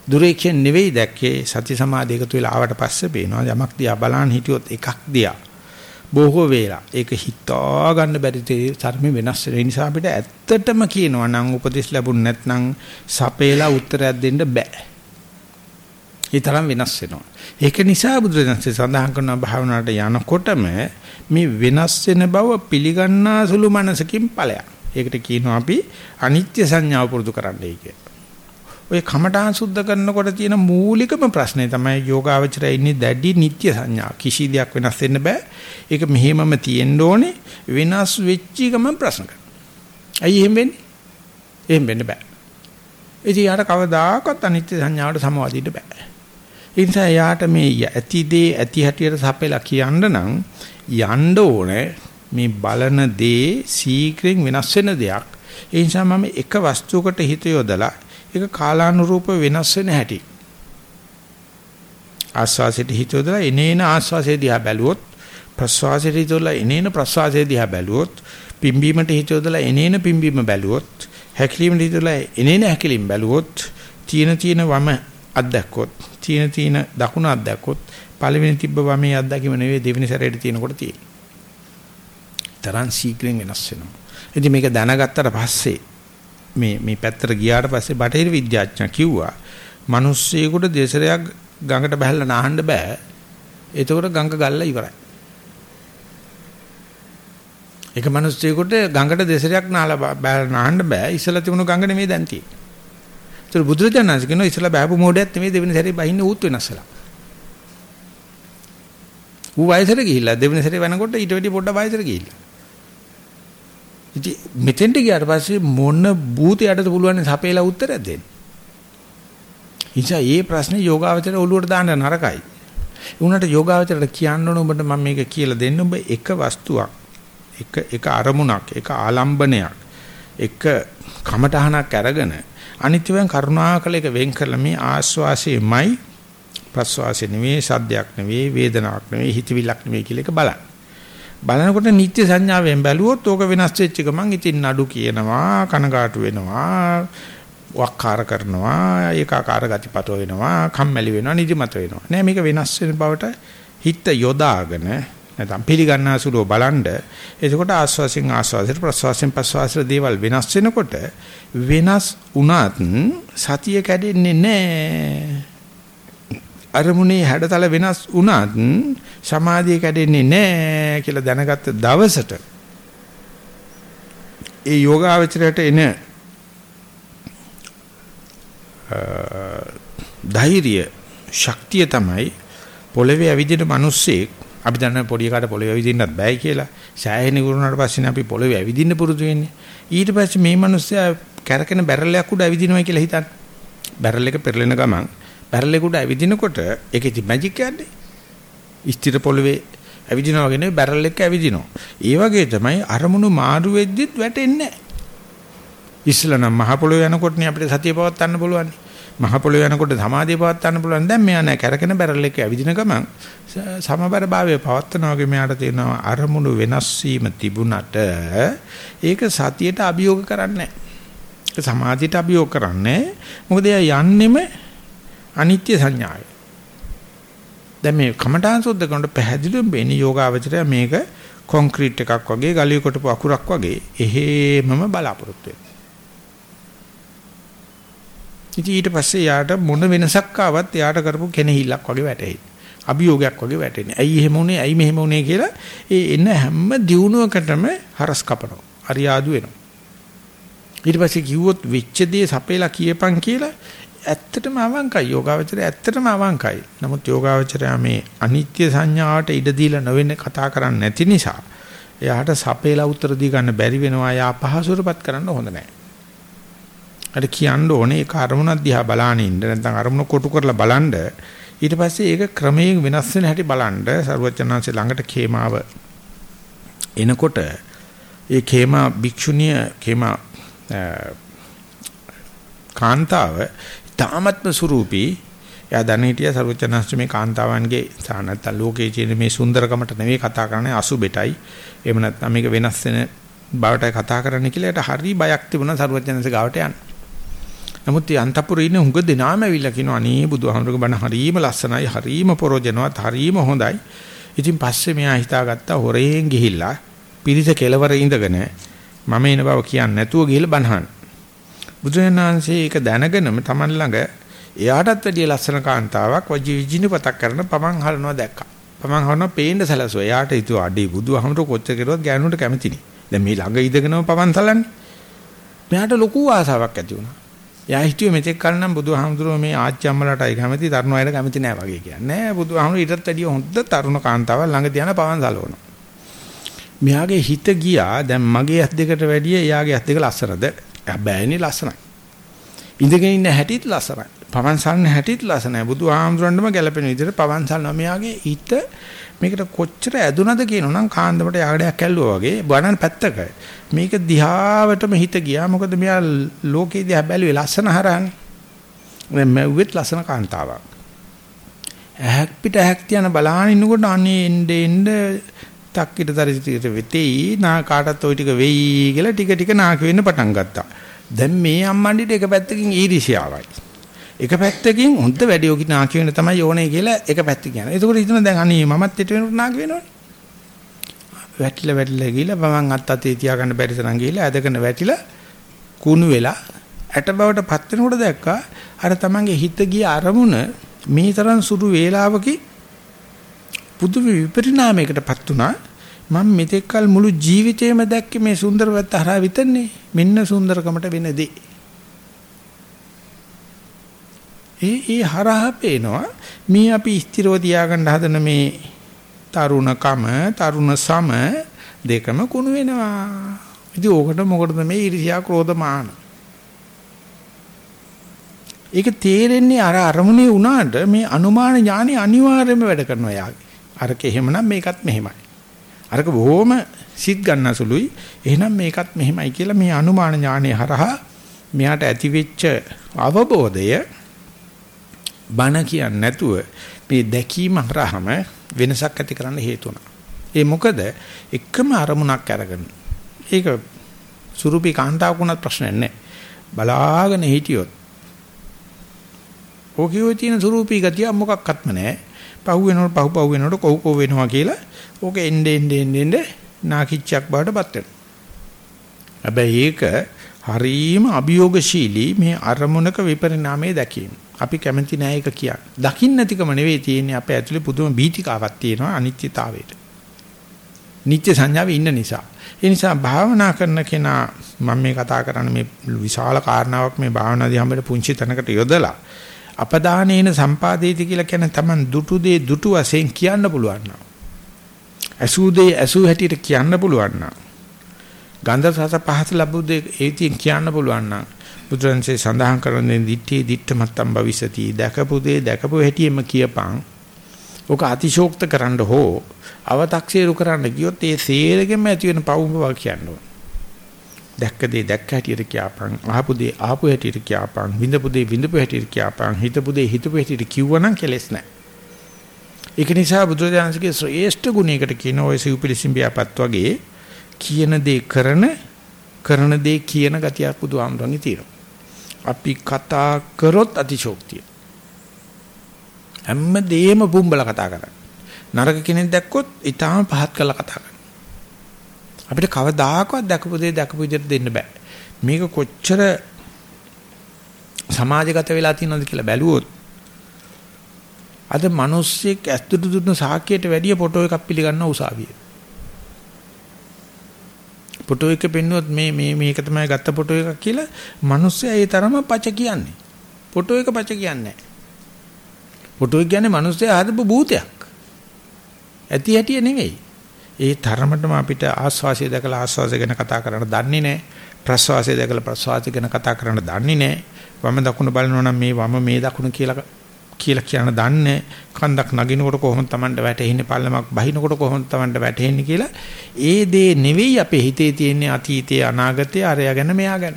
දුරේක්ෂණ නෙවෙයි දැක්කේ සති සමාධි එකතු වෙලා ආවට පස්සේ පේනවා යමක් දිහා බලන් හිටියොත් එකක් දිහා බොහෝ වේලා ඒක හිතා ගන්න බැරි තරමේ වෙනස් වෙන නිසා අපිට ඇත්තටම කියනවා නම් උපදෙස් ලැබුණ නැත්නම් සපේලා උත්තරයක් දෙන්න බෑ. ඒ තරම් වෙනස් වෙනවා. ඒක නිසා බුදුරජාණන්සේ සඳහන් කරන භාවනාවට යනකොටම මේ වෙනස් වෙන බව පිළිගන්නා සුළු මනසකින් ඵලයක්. ඒකට කියනවා අපි අනිත්‍ය සංඥාව පුරුදු කරන්නයි කියලා. ඔය කමඨාන් සුද්ධ කරනකොට තියෙන මූලිකම ප්‍රශ්නේ තමයි යෝගාවචරය ඉන්නේ දැඩි නිත්‍ය සංඥා. කිසි දෙයක් වෙනස් වෙන්න බෑ. ඒක මෙහෙමම තියෙන්න ඕනේ. වෙනස් වෙච්ච ගමන් ප්‍රශ්න කරනවා. ඇයි එහෙම වෙන්නේ? එහෙම වෙන්න බෑ. ඉතින් යාට කවදාකවත් අනිත්‍ය සංඥාවට සමවදින්න බෑ. ඒ නිසා යාට මේ ඇති දේ ඇති හැටියට සපෙලා කියන්න නම් යන්න ඕනේ මේ බලන දේ සීක්‍රෙන් වෙනස් වෙන දෙයක් ඒ නිසා මම එක වස්තුවකට හිත යොදලා ඒක කාලානුරූප වෙනස් වෙන හැටි. ආස්වාසයට හිත යොදලා එනේන ආස්වාසය දිහා බැලුවොත් ප්‍රස්වාසයට හිත යොදලා එනේන ප්‍රස්වාසය දිහා බැලුවොත් පිම්බීමට හිත යොදලා එනේන පිම්බීම බැලුවොත් හැකිලීමට හිත යොදලා එනේන හැකිලීම බැලුවොත් තීන තීන වම අත්දැක්කොත් තීන තීන දකුණ අත්දැක්කොත් පළවෙනි තිබ්බ වමේ අත්දැකීම නෙවෙයි දෙවෙනි සැරේට තියෙනකොට තියෙන්නේ. තරම් ශීඝ්‍රයෙන් වෙනස් වෙනවා. ඉතින් මේක දැනගත්තට පස්සේ මේ මේ පැත්තට ගියාට පස්සේ බටහිර විද්‍යාඥයා කිව්වා මිනිස්සෙකුට දෙසරයක් ගඟට බහැලා නාහන්න බෑ. එතකොට ගඟ ගල්ලා ඉවරයි. ඒක මිනිස්සෙකුට ගඟට දෙසරයක් නාලා බහැලා නාහන්න බෑ. ඉස්සලා තිබුණු ගඟ නෙමෙයි දැන් තියෙන්නේ. ඒතර බුදුරජාණන් කියනවා ඉස්සලා බෑපු මොඩයක් නෙමෙයි දෙවෙනි සැරේ බහින්න ඌත් වෙනස්සලා. ඌ වයසට ගිහිල්ලා දෙවෙනි සැරේ වෙනකොට ඊට වැඩි පොඩ්ඩක් වයසට ගිහිල්ලා. ඉතින් මෙතෙන්ට ගියාට පස්සේ මොන භූතයටද පුළුවන් සපේලා උත්තරයක් දෙන්න. ඉතින් ඒ ප්‍රශ්නේ යෝගාවචරය ඔළුවට දාන්න නරකයි. උනට යෝගාවචරයට කියන්න ඕන ඔබට මම මේක කියලා දෙන්න ඔබ එක වස්තුවක් එක එක අරමුණක් එක ආලම්බනයක් එක කමටහනක් අරගෙන අනිත්‍යයෙන් කරුණාකල එක වෙන් කරලා මේ ආස්වාසයේමයි ප්‍රස්වාසය නෙවෙයි සද්දයක් නෙවෙයි වේදනාවක් නෙවෙයි හිතවිල්ලක් නෙවෙයි කියලා එක බලන්න. බලනකොට නිත්‍ය සංඥාවෙන් බැලුවොත් ඕක වෙනස් වෙච්ච ගමන් ඉතින් නඩු කියනවා කනගාටු වෙනවා වක්කාර කරනවා ඒකාකාර ගතිපත වෙනවා කම්මැලි වෙනවා නිදිමත වෙනවා නෑ මේක වෙනස් වෙන බවට හිත යොදාගෙන නැත්නම් පිළිගන්නාසුලෝ බලන්ඩ එතකොට ආස්වාසින් ආස්වාසයට ප්‍රස්වාසයෙන් ප්‍රස්වාසයට දේවල් වෙනස් වෙනකොට වෙනස් වුණත් සතිය කැඩෙන්නේ නැහැ අරමුණේ හැඩතල වෙනස් වුණත් සමාධිය කැඩෙන්නේ නැහැ කියලා දැනගත්ත දවසට ඒ යෝගාවචරයට එන ධෛර්ය ශක්තිය තමයි පොළවේ ඇවිදින මිනිස්සෙක් අපි දන්න පොඩි කාට පොළවේ ඇවිදින්නත් බෑ කියලා සෑහෙන ගුරුනාට පස්සේ අපි පොළවේ ඇවිදින්න පුරුදු වෙන්නේ ඊට පස්සේ මේ මිනිස්සයා කැරකෙන බැරලයක් උඩ ඇවිදිනවා කියලා හිතන්න බැරල් එක පෙරලෙන ගමන් බැරලෙකුට ඇවිදිනකොට ඒකේ ති මැජික් යන්නේ. ස්ථිර පොළවේ ඇවිදිනවා වගේ නෙවෙයි බැරල් එක ඇවිදිනවා. ඒ වගේ තමයි අරමුණු මාරු වෙද්දිත් වැටෙන්නේ නැහැ. ඉස්සලා නම් මහ පොළොව යනකොට නේ අපිට සතිය පවත් ගන්න පුළුවන්. මහ පොළොව යනකොට සමාධිය පවත් ගන්න පුළුවන්. දැන් මෙයා නෑ කැරකෙන බැරල් එක ඇවිදින ගමන් සමබර භාවය පවත්නවා වගේ මෙයාට තියෙනවා අරමුණු වෙනස් වීම තිබුණට ඒක සතියට අභියෝග කරන්නේ නැහැ. සමාධියට අභියෝග කරන්නේ මොකද එයා යන්නෙම අනිත්‍ය සංඥාවයි. දැන් මේ කමඨාන් සුද්ධ කරනකොට පැහැදිලිවම වෙන්නේ යෝගාවචරය මේක කොන්ක්‍රීට් එකක් වගේ ගලිය කොටපු අකුරක් වගේ එහෙමම බලාපොරොත්තු වෙනවා. ඉතින් ඊට පස්සේ යාට මොන වෙනසක් ආවත් යාට කරපු කෙනෙහිල්ලක් වගේ වැටෙයි. අභියෝගයක් වගේ වැටෙන්නේ. ඇයි එහෙම උනේ? ඇයි මෙහෙම උනේ කියලා ඒ එන හැම දියුණුවකටම හරස් කපනවා. අරියාදු වෙනවා. ඊට පස්සේ කිව්වොත් වෙච්ච දේ සපේලා කියපන් කියලා ඇත්තටම අවංකයි යෝගාවචරය ඇත්තටම අවංකයි. නමුත් යෝගාවචරය මේ අනිත්‍ය සංඥාවට ඉඩ දීලා නොවෙන්න කතා කරන්නේ නැති නිසා එයාට සපේලා උත්තර දී ගන්න බැරි වෙනවා. යා පහසුරපත් කරන්න හොඳ නැහැ. අර කියන්න ඕනේ ඒ කර්මුණක් දිහා බලාන ඉන්න නැත්නම් අරමුණ කොටු කරලා බලන්න. ඊට පස්සේ ඒක ක්‍රමයෙන් වෙනස් වෙන හැටි බලන්න. සරුවචනාංශේ ළඟට කේමාව එනකොට ඒ කේමා භික්ෂුණිය කේමා කාන්තාව තාමත්ම ස්වරූපී එයා දැන හිටිය සරුවචනස්තු මේ කාන්තාවන්ගේ සානත්ත ලෝකයේ තියෙන මේ සුන්දරකමට නෙවෙයි කතා කරන්නේ අසුබෙටයි. එහෙම නැත්නම් මේක වෙනස් වෙන බවටයි කතා කරන්න කියලා. එයාට හරි බයක් තිබුණා සරුවචනන්සේ ගාවට යන්න. නමුත් මේ අන්තපුරේ ඉන්න හුඟ දෙනාම ඇවිල්ලා කියනවා අනේ බුදුහාමුදුරුවෝ බණ හරීම ලස්සනයි හරීම පරෝජනවත් හරීම හොඳයි. ඉතින් පස්සේ මෙයා හිතාගත්තා හොරෙන් ගිහිල්ලා පිරිස කෙලවර ඉඳගෙන මම එන බව කියන්නේ නැතුව ගිහිල්ලා බණහන්. බුදුරජාණන්සේ ඒක දැනගෙනම Taman ළඟ එයාටත් වැඩිය ලස්සන කාන්තාවක් වජිවිජිනිපතක් කරන පමන් හලනවා දැක්කා. පමන් හලනවා පේන්න සැලසුවා. එයාට හිතුවා අඩේ බුදුහමර කොච්චර කෙරුවත් ගෑනුන්ට කැමතිනේ. දැන් මේ ළඟ ඉඳගෙනම පමන් තලන්නේ. මෙයාට ලොකු ආසාවක් ඇති වුණා. එයා හිතුවේ මෙතෙක් කල නම් බුදුහාමුදුරුවෝ මේ ආච්චි අම්මලාටයි කැමති තරුණ අයට කැමති නෑ වගේ කියන්නේ. නෑ බුදුහාමුදුරුවෝ ඊටත් වැඩිය හොඳ තරුණ කාන්තාවක් ළඟ තියන පවන් සලවනවා. මෙයාගේ හිත ගියා දැන් මගේ ඇස් දෙකට වැඩිය එයාගේ ඇස් දෙක ලස්සනද? හැබැයිනේ ලස්සනයි. ඉඳගෙන ඉන්න හැටිත් ලස්සනයි. පවන් සල්න හැටිත් ලස්සනයි. බුදුහාමුදුරන්ටම ගැලපෙන විදිහට පවන් සල්න මෙයාගේ හිත මේකට කොච්චර ඇදුනද කියනොනම් කාන්දමට යකඩයක් ඇල්ලුවා වගේ බණන් පැත්තක. මේක දිහාවටම හිත ගියා. මොකද මෙයා ලෝකේ දිහා බැලුවේ ලස්සන හරහානේ. දැන් මැව්වෙත් ලස්සන කාන්තාවක්. ඇහක් පිට ඇහක් තියන බලාන ඉන්නකොට අනේ එnde එnde තක්කිට දරිතිට වෙතෙයි නා කාටත් ওই ටික වෙයි කියලා ටික ටික නාක වෙන්න පටන් ගත්තා. දැන් මේ අම්මන්ඩිට එක පැත්තකින් ඊරිසියාවයි. එක පැත්තකින් හොඳ වැඩි යෝගි නාකි වෙන තමයි ඕනේ කියලා එක පැත්තකින් යනවා. ඒකෝට හිතන දැන් අනේ මමත් ඊට වෙනකොට නාකි වෙනවනේ. වැටිලා වැටිලා ගිහලා මමන් අත් අතේ තියාගන්න බැරි තරම් ගිහලා ඇදගෙන වැටිලා කුණු වෙලා ඇට බවට පත් වෙනකොට දැක්කා අර තමන්ගේ හිත ගිය අරමුණ මේ තරම් සුළු වේලාවකී පුදුම විපරිණාමයකටපත් උනා මම මෙතෙක්කල් මුළු ජීවිතේම දැක්කේ මේ සුන්දරවත් හරහා විතරනේ. මෙන්න සුන්දරකමට වෙන දේ ඒ ඒ හරහා පේනවා. මේ අපි ස්ථිරව තියාගන්න හදන මේ තරුණකම තරුණ සම දෙකම කුණු වෙනවා. ඉතින් ඕකට මොකටද මේ ඊර්ෂ්‍යා ක්‍රෝධ මාන? ඒක තේරෙන්නේ අර අරමුණේ වුණාට මේ අනුමාන ඥානෙ අනිවාර්යයෙන්ම වැඩ කරනවා යාගේ. අරක එහෙමනම් මේකත් මෙහෙමයි. අරක බොහොම සිත් ගන්නසුලුයි. එහෙනම් මේකත් මෙහෙමයි කියලා මේ අනුමාන ඥානෙ හරහා මෙයාට ඇතිවෙච්ච අවබෝධය බණ කියන්නේ නැතුව මේ දැකීම හරහාම වෙනසක් ඇති කරන්න හේතු ඒ මොකද එකම අරමුණක් අරගෙන ඒක සුරුපි කාන්තාවකුණත් ප්‍රශ්නයක් නැහැ. බලාගෙන හිටියොත් ඕකේ තියෙන සුරූපී ගතිය මොකක්වත්ම නැහැ. පහු වෙනකොට පහු පහු වෙනකොට කොහො කොහො වෙනවා කියලා ඕක එnde ende ende ende නාකිච්චක් බවටපත් වෙනවා. හැබැයි ඒක හරීම අභියෝගශීලී මේ අරමුණක විපරිණාමය දැකීම. අපි කැමති නෑ ඒක කියන්න. දකින්න නැතිකම නෙවෙයි තියෙන්නේ අපේ ඇතුලේ පුදුම බීතිකාවක් තියෙනවා අනිත්‍යතාවයට. නිත්‍ය සංඥාවේ ඉන්න නිසා. ඒ නිසා භාවනා කරන කෙනා මම මේ කතා කරන්නේ මේ විශාල කාරණාවක් මේ භාවනාදී හැමදේ පුංචි තැනකට යොදලා අපදානේන සම්පාදේති කියලා කියන තමන් දුටු දේ දුටු වශයෙන් කියන්න පුළුවන් නම් ඇසූ දේ ඇසූ හැටියට කියන්න පුළුවන් නම් ගන්ධ රස පහස ලැබු දේ ඒතින් කියන්න පුළුවන් නම් බුදුරන්සේ සඳහන් කරන්නේ දිත්තේ දිත්ත මත්තම් භවිසති. දැකපු දේ දැකපු හැටියෙම කියපං ඔක අතිශෝක්ත කරන්න හෝ අව탁සීරු කරන්න ගියොත් ඒ සේරගෙම ඇති වෙන පවුම බව කියන්න ඕන. දැක්ක දේ දැක්ක හැටියට කියපං අහපු දේ ආපු හැටියට කියපං විඳපු දේ විඳපු හැටියට කියපං හිතපු දේ හිතපු හැටියට කිව්වනම් කෙලස් නැහැ. ඒක නිසා බුදුරජාණන්සේගේ ශ්‍රේෂ්ඨ ගුණයකට කියන ඔය සිව්පිලිසිම්බියාපත් වගේ කියන දේ කරන කරන දේ කියන ගතියක් බුදුහාමුදුරන්ගේ තියෙනවා. අපි කතා කරොත් අතිශෝක්තිය. හැම දෙයක්ම බුම්බල කතා කරන්නේ. නරක කෙනෙක් දැක්කොත් ඊටාම පහත් කරලා කතා කරනවා. අපිට කවදාකවත් දැකපු දේ දැකපු විදිහට දෙන්න බෑ. මේක කොච්චර සමාජගත වෙලා තියෙනවද කියලා බැලුවොත් අද මිනිස්සෙක් ඇස්තුඩු දුන්න සාක්කියට වැඩිය ෆොටෝ එකක් පිළිගන්න උසාවියේ. ෆොටෝ එක පෙන්නුවොත් මේ මේ මේක තමයි ගත්ත ෆොටෝ එකක් කියලා මිනිස්සයා ඒ තරම පච කියන්නේ. ෆොටෝ එක පච කියන්නේ නැහැ. ෆොටෝ එක කියන්නේ මිනිස්සයා හදපු භූතයක්. ඇති හැටිය නෙවෙයි. ඒ තරමටම අපිට ආස්වාසිය දැකලා ආස්වාසය ගැන කතා කරන්න දන්නේ නැහැ. ප්‍රස්වාසය දැකලා ප්‍රස්වාසය ගැන කතා කරන්න දන්නේ නැහැ. වම දකුණ බලනවා නම් මේ වම මේ දකුණ කියලා කියලා කියන දන්නේ කන්දක් නගිනකොට කොහොමද Tamanට වැටෙන්නේ පල්ලමක් බහිනකොට කොහොමද Tamanට වැටෙන්නේ කියලා ඒ දේ නෙවෙයි අපේ හිතේ තියෙන අතීතයේ අනාගතයේ අරයා ගැන මෙයා ගැන.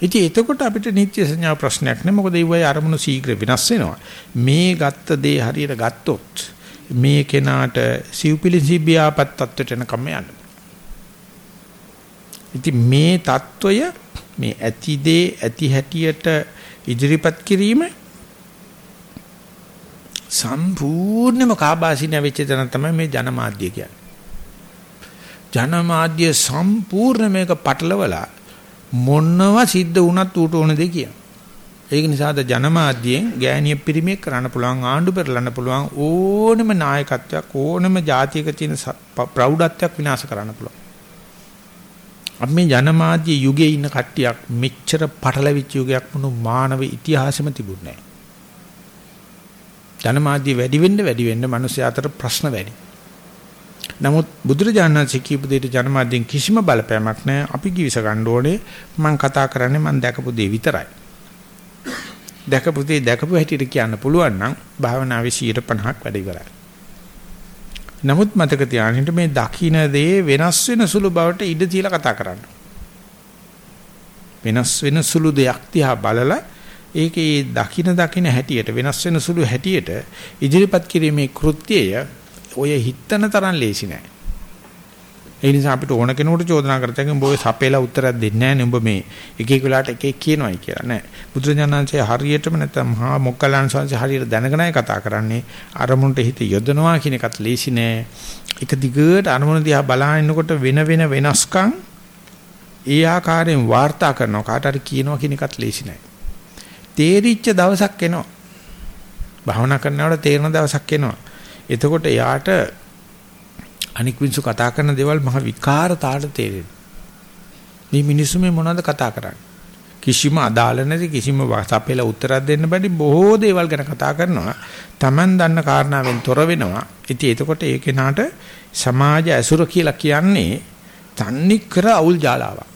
ඉතින් එතකොට අපිට නිත්‍ය සංඥා ප්‍රශ්නයක් නෑ මොකද ඒවයි අරමුණු ශීඝ්‍ර වෙනස් වෙනවා. මේ ගත්ත දේ හරියට ගත්තොත් මේ කෙනාට සිව්පිලිසිබ්බියාපත් තත්වයට එනකම් යන්න. ඉතින් මේ తত্ত্বය මේ ඇති දේ ඇති හැටියට ඉදිරිපත් කිරීම සම්පූර්ණම කාබාසින වෙච්ච තැන තමයි මේ ජනමාධ්‍ය කියන්නේ. ජනමාධ්‍ය සම්පූර්ණ මේක පටලවලා මොනවා සිද්ධ වුණත් ඌට ඕන දෙය කියන. ඒක නිසා ද ජනමාධ්‍යයෙන් ගෑණිය පිරිමියෙක් කරන්න පුළුවන් ආණ්ඩු පෙරලන්න පුළුවන් ඕනම නායකත්වයක් ඕනම ජාතියක තියෙන ප්‍රෞಢත්වයක් විනාශ කරන්න පුළුවන්. අපි මේ ජනමාධ්‍ය යුගයේ ඉන්න කට්ටියක් මෙච්චර පටලවිච්ච යුගයක් වුණු මානව ඉතිහාසෙම තිබුණේ නැහැ. ජනමාධ්‍ය වැඩි වෙන්න වැඩි වෙන්න මිනිස්සු අතර ප්‍රශ්න වැඩි. නමුත් බුදුරජාණන් ශ්‍රී කියපු දෙයට ජනමාධ්‍යෙන් කිසිම බලපෑමක් නැහැ. අපි කිවිස ගන්න ඕනේ මම කතා කරන්නේ මම දැකපු දේ විතරයි. දැකපු දේ දැකපු හැටියට කියන්න පුළුවන් නම් භාවනාවේ 50ක් වැඩි කරයි. නමුත් මතක තියාගන්න මේ දකින්න දේ වෙනස් වෙන සුළු බවට ඉඩ තියලා කතා කරන්න. වෙනස් වෙන සුළු දෙයක් දිහා බලලා ඒකේ දකින්න දකින්න හැටියට වෙනස් වෙන සුළු හැටියට ඉදිරිපත් කිරීමේ කෘත්‍යය ඔය හිතන තරම් ලේසි නෑ. ඒ නිසා අපිට ඕන කෙනෙකුට චෝදනා කරතෙන් උඹ ඔය සපේලා උත්තරයක් දෙන්නේ නැහැ නේ උඹ මේ එක එක වෙලාවට එක එක කියනවායි කියලා නෑ. බුදුරජාණන්සේ හරියටම නැත්නම් මහා මොක්කලන් සංසය හරියට දැනගෙනයි කතා කරන්නේ. අරමුණට හිත යොදනවා කියන එකත් ලේසි නෑ. එක දිගට අරමුණ දිහා බලහින්නකොට වෙන වෙන වෙනස්කම් ඒ ආකාරයෙන් වාර්තා කරනවා කාට හරි කියනවා කියන එකත් ලේසි නෑ. තේරිච්ච දවසක් එනවා. භාවනා කරනකොට තේරෙන දවසක් එනවා. එතකොට යාට අනික් මිනිස්සු කතා කරන දේවල් මහ විකාරතාවට තේරෙනවා. මේ මිනිස්සු මේ මොනවද කතා කරන්නේ? කිසිම අදාළ නැති කිසිම සපෙල උත්තරයක් දෙන්න බැරි බොහෝ දේවල් ගැන කතා කරනවා. Taman දන්න කාරණාවෙන් තොර වෙනවා. ඉතින් එතකොට ඒ කෙනාට සමාජ ඇසුර කියලා කියන්නේ තන්නේ කර අවුල් ජාලාවක්.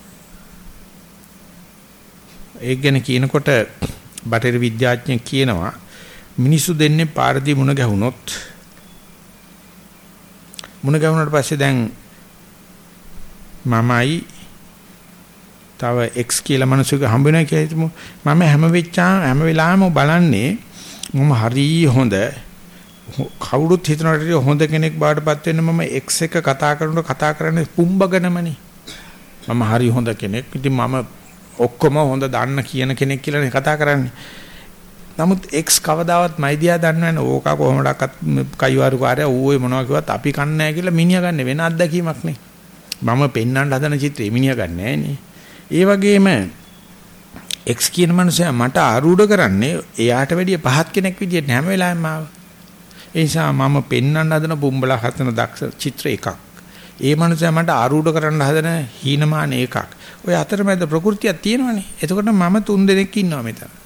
ඒක ගැන කියනකොට බටහිර විද්‍යාඥයෙක් කියනවා මිනිස්සු දෙන්නේ පාරදී මුණ ගැහුනොත් මුණ ගැහුනට පස්සේ දැන් මමයි තව X කියලා මිනිස්සුක හම්බ වෙනවා කියලා හිතමු. මම හැම වෙච්චාම හැම වෙලාවෙම බලන්නේ මම හරි හොඳ කවුරුත් හිතනට හොඳ කෙනෙක් බාටපත් වෙන්න මම X එක කතා කරනකොට කතා කරන්නේ පුම්බගෙනමනේ. මම හරි හොඳ කෙනෙක්. ඉතින් මම ඔක්කොම හොඳ දන්න කියන කෙනෙක් කියලානේ කතා කරන්නේ. නමුත් X කවදාවත් මයිදියා දන්නේ නැහැ ඕක කොහොමඩක්වත් කයිවාරු කාර්යය ඌවේ මොනවා කිව්වත් අපි කන්නේ නැහැ කියලා මිනිහා ගන්න වෙන අත්දැකීමක් නේ. මම පෙන්වන්න හදන චිත්‍රය මිනිහා ගන්න නැහැ ඒ වගේම X කියන මනුස්සයා මට ආරූඪ කරන්නේ එයාට වැඩිය පහත් කෙනෙක් විදියට හැම වෙලාවෙම ආව. ඒ නිසා මම පෙන්වන්න හදන බුම්බලා හදන දක්ෂ චිත්‍ර එකක්. ඒ මනුස්සයා මට ආරූඪ කරන්න හදන හීනමාන එකක්. ඔය අතරමැද ප්‍රകൃතියක් තියෙනවනේ. එතකොට මම තුන් දෙනෙක් ඉන්නවා මෙතන.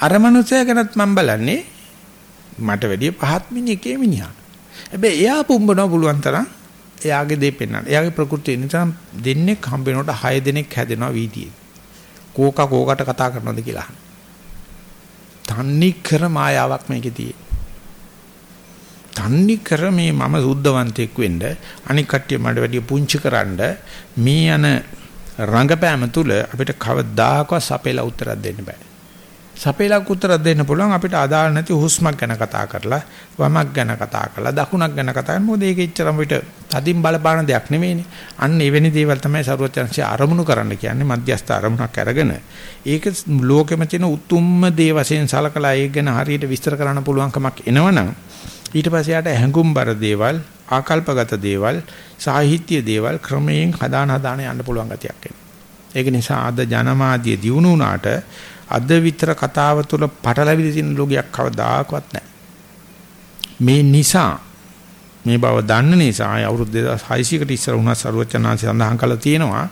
අර මනුස්සයා ගැනත් මම බලන්නේ මට වැඩිය පහත් මිනිහකේ මිනිහා. හැබැයි එයා පුම්බනවා පුළුවන් තරම් එයාගේ දේ පෙන්වන්න. එයාගේ ප්‍රകൃතිය නිසා දෙන්නේ හම්බ වෙනකොට 6 දෙනෙක් හැදෙනවා වීදියේ. කෝක කෝකට කතා කරනවද කියලා අහන. තන්නි කර මායාවක් මේකේ තියෙන්නේ. තන්නි කර මේ මම සුද්ධවන්තයෙක් වෙන්න අනික් කට්ටිය මට වැඩිය පුංචි කරන්න මේ යන රංගපෑම තුල අපිට කවදාකවත් සපේලා උත්තරයක් දෙන්න බෑ. සපේලක් උත්තර දෙන්න පුළුවන් අපිට අදාළ නැති හුස්මක් ගැන කතා කරලා වමක් ගැන කතා කරලා දකුණක් ගැන කතා කරන මොකද ඒක එච්චරම පිට තදින් බලපාන දෙයක් නෙමෙයිනේ අන්න එවැනි දේවල් තමයි සරුවචනංශය අරමුණු කරන්න කියන්නේ මධ්‍යස්ථ අරමුණක් අරගෙන. ඒක ලෝකෙම තියෙන උතුම්ම දේ වශයෙන් සලකලා ඒක ගැන හරියට විස්තර කරන්න පුළුවන්කමක් එනවනම් ඊට පස්සේ යාට හැඟුම්බර දේවල් ආකල්පගත දේවල් සාහිත්‍ය දේවල් ක්‍රමයෙන් හදාන හදාන යන්න පුළුවන් ගතියක් එනවා. ඒක නිසා අද ජනමාධ්‍ය දියුණු වුණාට අද විතර කතාව තුළ පටලැවිලි තියෙන ලෝකයක් කවදාකවත් නැහැ. මේ නිසා මේ බව දන්න නිසා අවුරුදු 2600කට ඉස්සර වුණා සරුවචනාංශ සඳහන් කළා තියෙනවා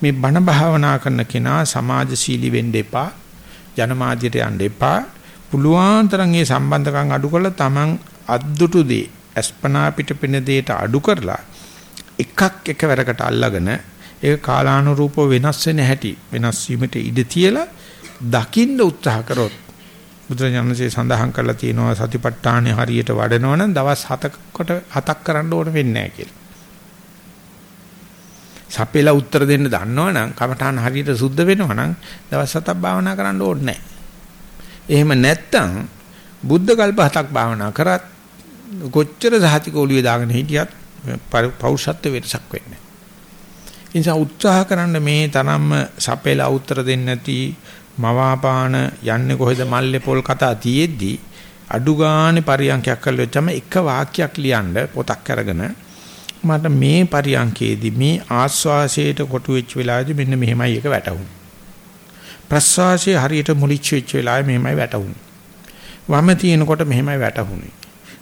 මේ බණ භාවනා කරන කෙනා සමාජශීලී වෙන්න එපා ජනමාධ්‍යයට යන්න එපා පුළුවන් තරම් මේ සම්බන්ධකම් අඩු කරලා Taman අද්දුටු දේ අස්පනා පිට පෙන දෙයට අඩු කරලා එකක් එකවරකට අල්ලගෙන ඒක කාලානුරූපව වෙනස් වෙන හැටි වෙනස් වීමට ඉඩ තියලා දකින්න උත්සාහ කරොත් බුදුරජාණන්සේ සඳහන් කරලා තියෙනවා සතිපට්ඨානෙ හරියට වඩනවා නම් දවස් 7කට 7ක් කරන්න ඕන වෙන්නේ නැහැ කියලා. සපේලා උත්තර දෙන්න දන්නවනම් කමඨාන හරියට සුද්ධ වෙනවා නම් දවස් 7ක් භාවනා කරන්න ඕනේ නැහැ. එහෙම නැත්තම් බුද්ධ කල්ප 7ක් භාවනා කරත් කොච්චර සහතික ඔළුවේ දාගෙන හිටියත් පෞරුෂත්ව වෙනසක් වෙන්නේ නැහැ. ඒ නිසා උත්සාහ කරන්න මේ තරම්ම සපේලා උත්තර දෙන්නේ නැති මවාපාන යන්නේ කොහෙද මල්ලේ පොල් කතා තියෙද්දි අඩු ගානේ පරියන්කයක් කරලා වෙච්චම එක වාක්‍යයක් ලියන්න පොතක් අරගෙන මට මේ පරියන්කේදී මේ ආස්වාසයට කොටු වෙච්ච වෙලාවේදී මෙන්න මෙහෙමයි එක වැටහුනේ. ප්‍රස්වාසයේ හරියට මුලිච්ච වෙච්ච වෙලාවේ මෙහෙමයි වැටහුනේ. වම තියෙනකොට මෙහෙමයි වැටහුනේ.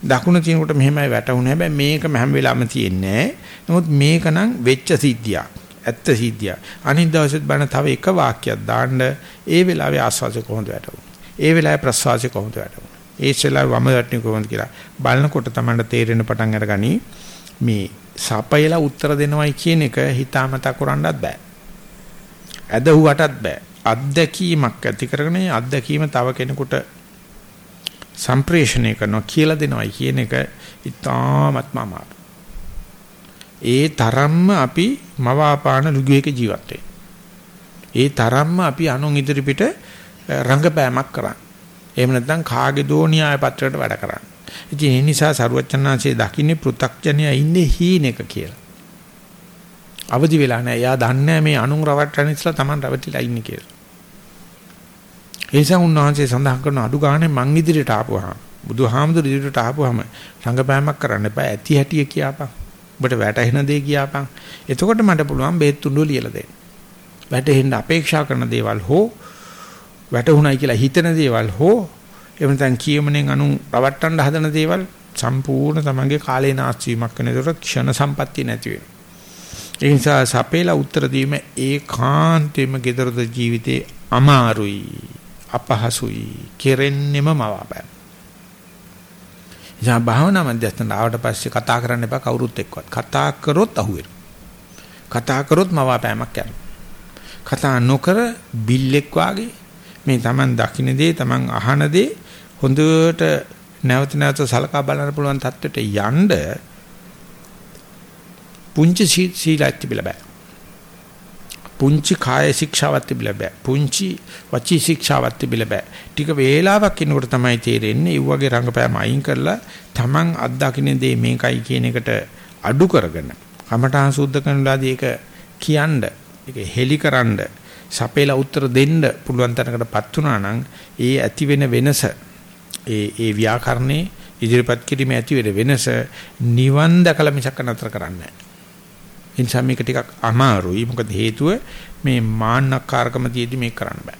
දකුණ තියෙනකොට මෙහෙමයි වැටහුනේ. හැබැයි මේක හැම වෙලාවෙම තියෙන්නේ නැහැ. නමුත් මේක නම් වෙච්ච සිද්ධියක්. ඇත්ත සිද්ධිය. අනිත් දවසෙත් බණ තව එක වාක්‍යයක් දාන්න ඒ වෙලාවේ ආස්වාදය කොහොමද වැටුනේ? ඒ වෙලාවේ ප්‍රසවාසය කොහොමද වැටුනේ? ඒ වෙලාවේ වම වැටුනේ කොහොමද කියලා බලනකොට තමයි තේරෙන පටන් අරගනි මේ සපයලා උත්තර දෙනවයි කියන එක හිතාමතා කරන්නත් බෑ. ඇදහුවටත් බෑ. අත්දැකීමක් ඇති කරගෙන අත්දැකීම තව කෙනෙකුට සම්ප්‍රේෂණය කරනවා කියලා දෙනවයි කියන එක ඉතාමත්ම අමාරුයි. ඒ තරම්ම අපි මවාපාන ලුගුවේක ජීවත් ඒ තරම්ම අපි අනුන් ඉදිරි පිට රංගපෑමක් කරන්නේ. එහෙම නැත්නම් කාගේ දෝ න්‍යාය පත්‍රයට වැඩ කරන්නේ. ඉතින් ඒ නිසා සරුවචනාංශයේ දකින්නේ පෘ탁ජනයා ඉන්නේ හීනෙක කියලා. අවදි වෙලා නැහැ. එයා දන්නේ මේ අනුන් රවට්ටන ඉස්සලා Taman රවටිලා ඉන්නේ කියලා. ඒ නිසා උන්වහන්සේ සඳහන් කරන අඩු ගානේ මං ඉදිරියට ආපුවාම බුදුහාමුදුරු ඉදිරියට ආපුවාම රංගපෑමක් කරන්න එපා. ඇති හැටිය කියපන්. ඔබට වැටහෙන දේ කියපන්. එතකොට මට පුළුවන් බේත් තුඬුව ලියලා දෙන්න. වැටෙන්න අපේක්ෂා කරන දේවල් හෝ වැටුණයි කියලා හිතන දේවල් හෝ එහෙම නැත්නම් කියමනෙන් අනු රවට්ටන්න හදන දේවල් සම්පූර්ණ තමන්ගේ කාලේ නාස්ති වීමක් වෙන ඒතර ක්ෂණ සම්පත්තිය නැති වෙනවා. ඒ නිසා සපේලා උත්තර දීම ඒකාන්තයෙන්ම gedaraද ජීවිතේ අමාරුයි අපහසුයි කෙරෙන්නෙම මවාපෑ. ඉතින් භාවනා මධ්‍යස්ථාන ආවට පස්සේ කතා කරන්න එපා කවුරුත් එක්කවත්. කතා කරොත් අහුවෙනවා. කතා කරොත් මවාපෑමක් යනවා. කතා නොකර බිල්ලෙක් වාගේ මේ Taman දකින්න දේ Taman අහන දේ හොඳට නැවත නැවත සලකා බලන්න පුළුවන් තත්ත්වයට යන්න පුංචි සීලයක් තිබිලා බෑ. පුංචි කාය ශික්ෂාවක් තිබිලා බෑ. පුංචි වචී ශික්ෂාවක් තිබිලා බෑ. ටික වේලාවක් ඉන්නකොට තමයි තේරෙන්නේ ඒ වගේ රංගපෑම අයින් කරලා Taman අත්දකින්න දේ මේකයි කියන එකට අඩු කරගෙන කමඨාන් සුද්ධ කරනලාදී ඒක කියන්න ඒක හෙලිකරනද සපේලා උත්තර දෙන්න පුළුවන් තැනකටපත් වුණා නම් ඒ ඇති වෙන වෙනස ඒ ඒ ව්‍යාකරණේ ඉදිරිපත් කිරීමේ ඇති වෙන වෙනස නිවන් දැකලා මිසක නතර කරන්නේ නැහැ. ඒ නිසා මේක ටිකක් අමාරුයි. මොකද හේතුව මේ මාන්නකාරකම තියදී මේක කරන්න බෑ.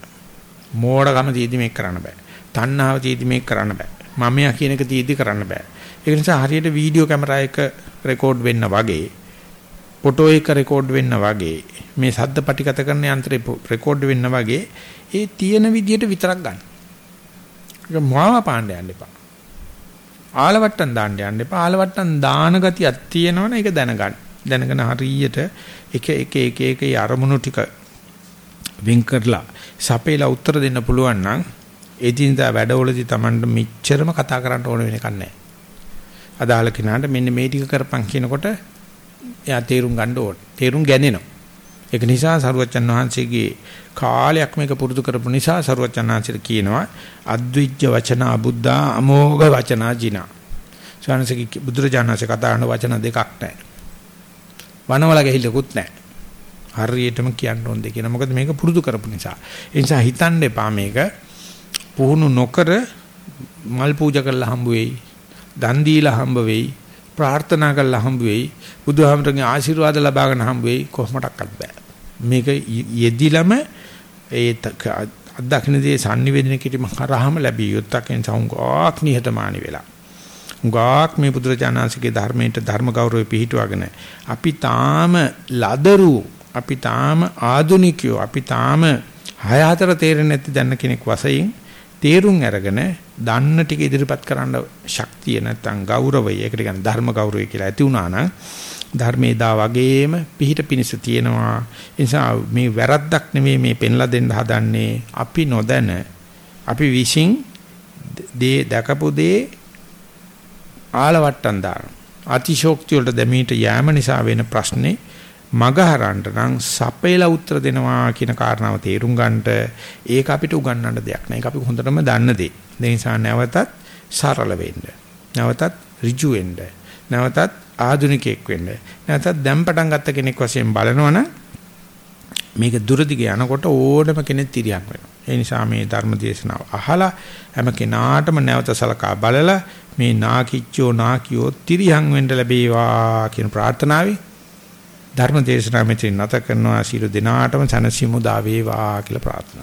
මෝඩකම තියදී මේක කරන්න බෑ. තණ්හාව තියදී මේක කරන්න බෑ. මමයා කියන එක තියදී කරන්න බෑ. ඒ නිසා හරියට වීඩියෝ කැමරා එක රෙකෝඩ් වෙන්න වගේ ෆොටෝ එක රෙකෝඩ් වෙන්න වගේ මේ ශබ්ද පටිගත කරන යන්ත්‍රේ රෙකෝඩ් වෙන්න වගේ ඒ තියෙන විදියට විතරක් ගන්න. ඒක මාව පාණ්ඩ යන්න එපා. ආලවට්ටම් දාන්න යන්න එපා. ආලවට්ටම් දාන ගතියක් තියෙනවනේ ඒක දැනගන්න. දැනගෙන හරියට එක එක එක එක අරමුණු ටික වෙන් කරලා සපේලා උත්තර දෙන්න පුළුවන් නම් එදිනදා වැඩවලදී Tamanට මෙච්චරම කතා කරන්න ඕන වෙන එකක් නැහැ. අදාළ කෙනාට මෙන්න මේ ටික කරපන් කියනකොට එයා තේරුම් ගන්න ඕන. තේරුම් ගැනෙනවා. ඒක නිසා සරුවච්චන් වහන්සේගේ කාලයක් මේක පුරුදු කරපු නිසා සරුවච්චන් වහන්සේට කියනවා අද්විජ්ජ වචන අබුද්ධා අමෝඝ වචන ජිනා. ශානසික බුදුරජාණන්සේ කතා කරන වචන දෙකක් නැහැ. වනවල ගහිල්ලකුත් නැහැ. හරියටම කියන්න ඕන දෙක කියන මොකද මේක පුරුදු කරපු නිසා. ඒ නිසා හිතන්න එපා මේක පුහුණු නොකර මල් පූජා කරලා හම්බ වෙයි. දන් දීලා හම්බ වෙයි. ප්‍රාර්ථනා කරලා හම්බ වෙයි බුදුහාමරගේ ආශිර්වාද ලබාගෙන හම්බ වෙයි කොහොමඩක්වත් බෑ මේක යෙදිලම ඒ අත්දකින්නේ sannivedana කිරීම කරාම ලැබිය යුත්තක් එන සමුගාක් නිහතමානී වෙලා උගාක් මේ බුදුරජාණන්සේගේ ධර්මයට ධර්ම ගෞරවය පිහිටුවගෙන අපි තාම ලදරු අපි තාම ආදුනිකයෝ අපි තාම හය හතර තේරෙන්නේ නැති දන්න කෙනෙක් වශයෙන් තේරුම් අරගෙන දන්න ටික ඉදිරිපත් කරන්න ශක්තිය නැත්තම් ගෞරවය ඒකට කියන්නේ ධර්ම ගෞරවය කියලා ඇති වුණා නම් ධර්මයේ දා වගේම පිහිට පිනිස තියෙනවා. ඒ නිසා මේ වැරද්දක් නෙමෙයි මේ පෙන්ලා දෙන්න හදන්නේ. අපි නොදැන අපි විශ්ින් දේ දැකපු දේ ආලවට්ටම් දාන අතිශෝක්තිය වලට දෙමීට යෑම නිසා වෙන ප්‍රශ්නේ මගහරන්න නම් සපේලා උත්තර දෙනවා කියන කාරණාව තේරුම් ගන්නට ඒක අපිට උගන්වන්න දෙයක් නෑ. ඒක අපි හොඳටම දන්න දේ. ඒ නිසා නැවතත් සරල වෙන්න. නැවතත් ඍජු වෙන්න. නැවතත් ආධුනිකයෙක් වෙන්න. නැවතත් දැන් පටන් ගත්ත කෙනෙක් වශයෙන් බලනවනම් මේක දුරදිග යනකොට ඕනම කෙනෙක් තිරියක් වෙනවා. ඒ නිසා මේ ධර්ම දේශනාව අහලා හැම කෙනාටම නැවත සලකා බලලා මේ නාකිච්චෝ නාකියෝ තිරියන් වෙන්න ලැබේවා කියන ප්‍රාර්ථනාවයි ධර්ම දේශනාව මෙතන නැත කරනවා. සියලු දෙනාටම සනසිමු දා වේවා කියලා ප්‍රාර්ථනා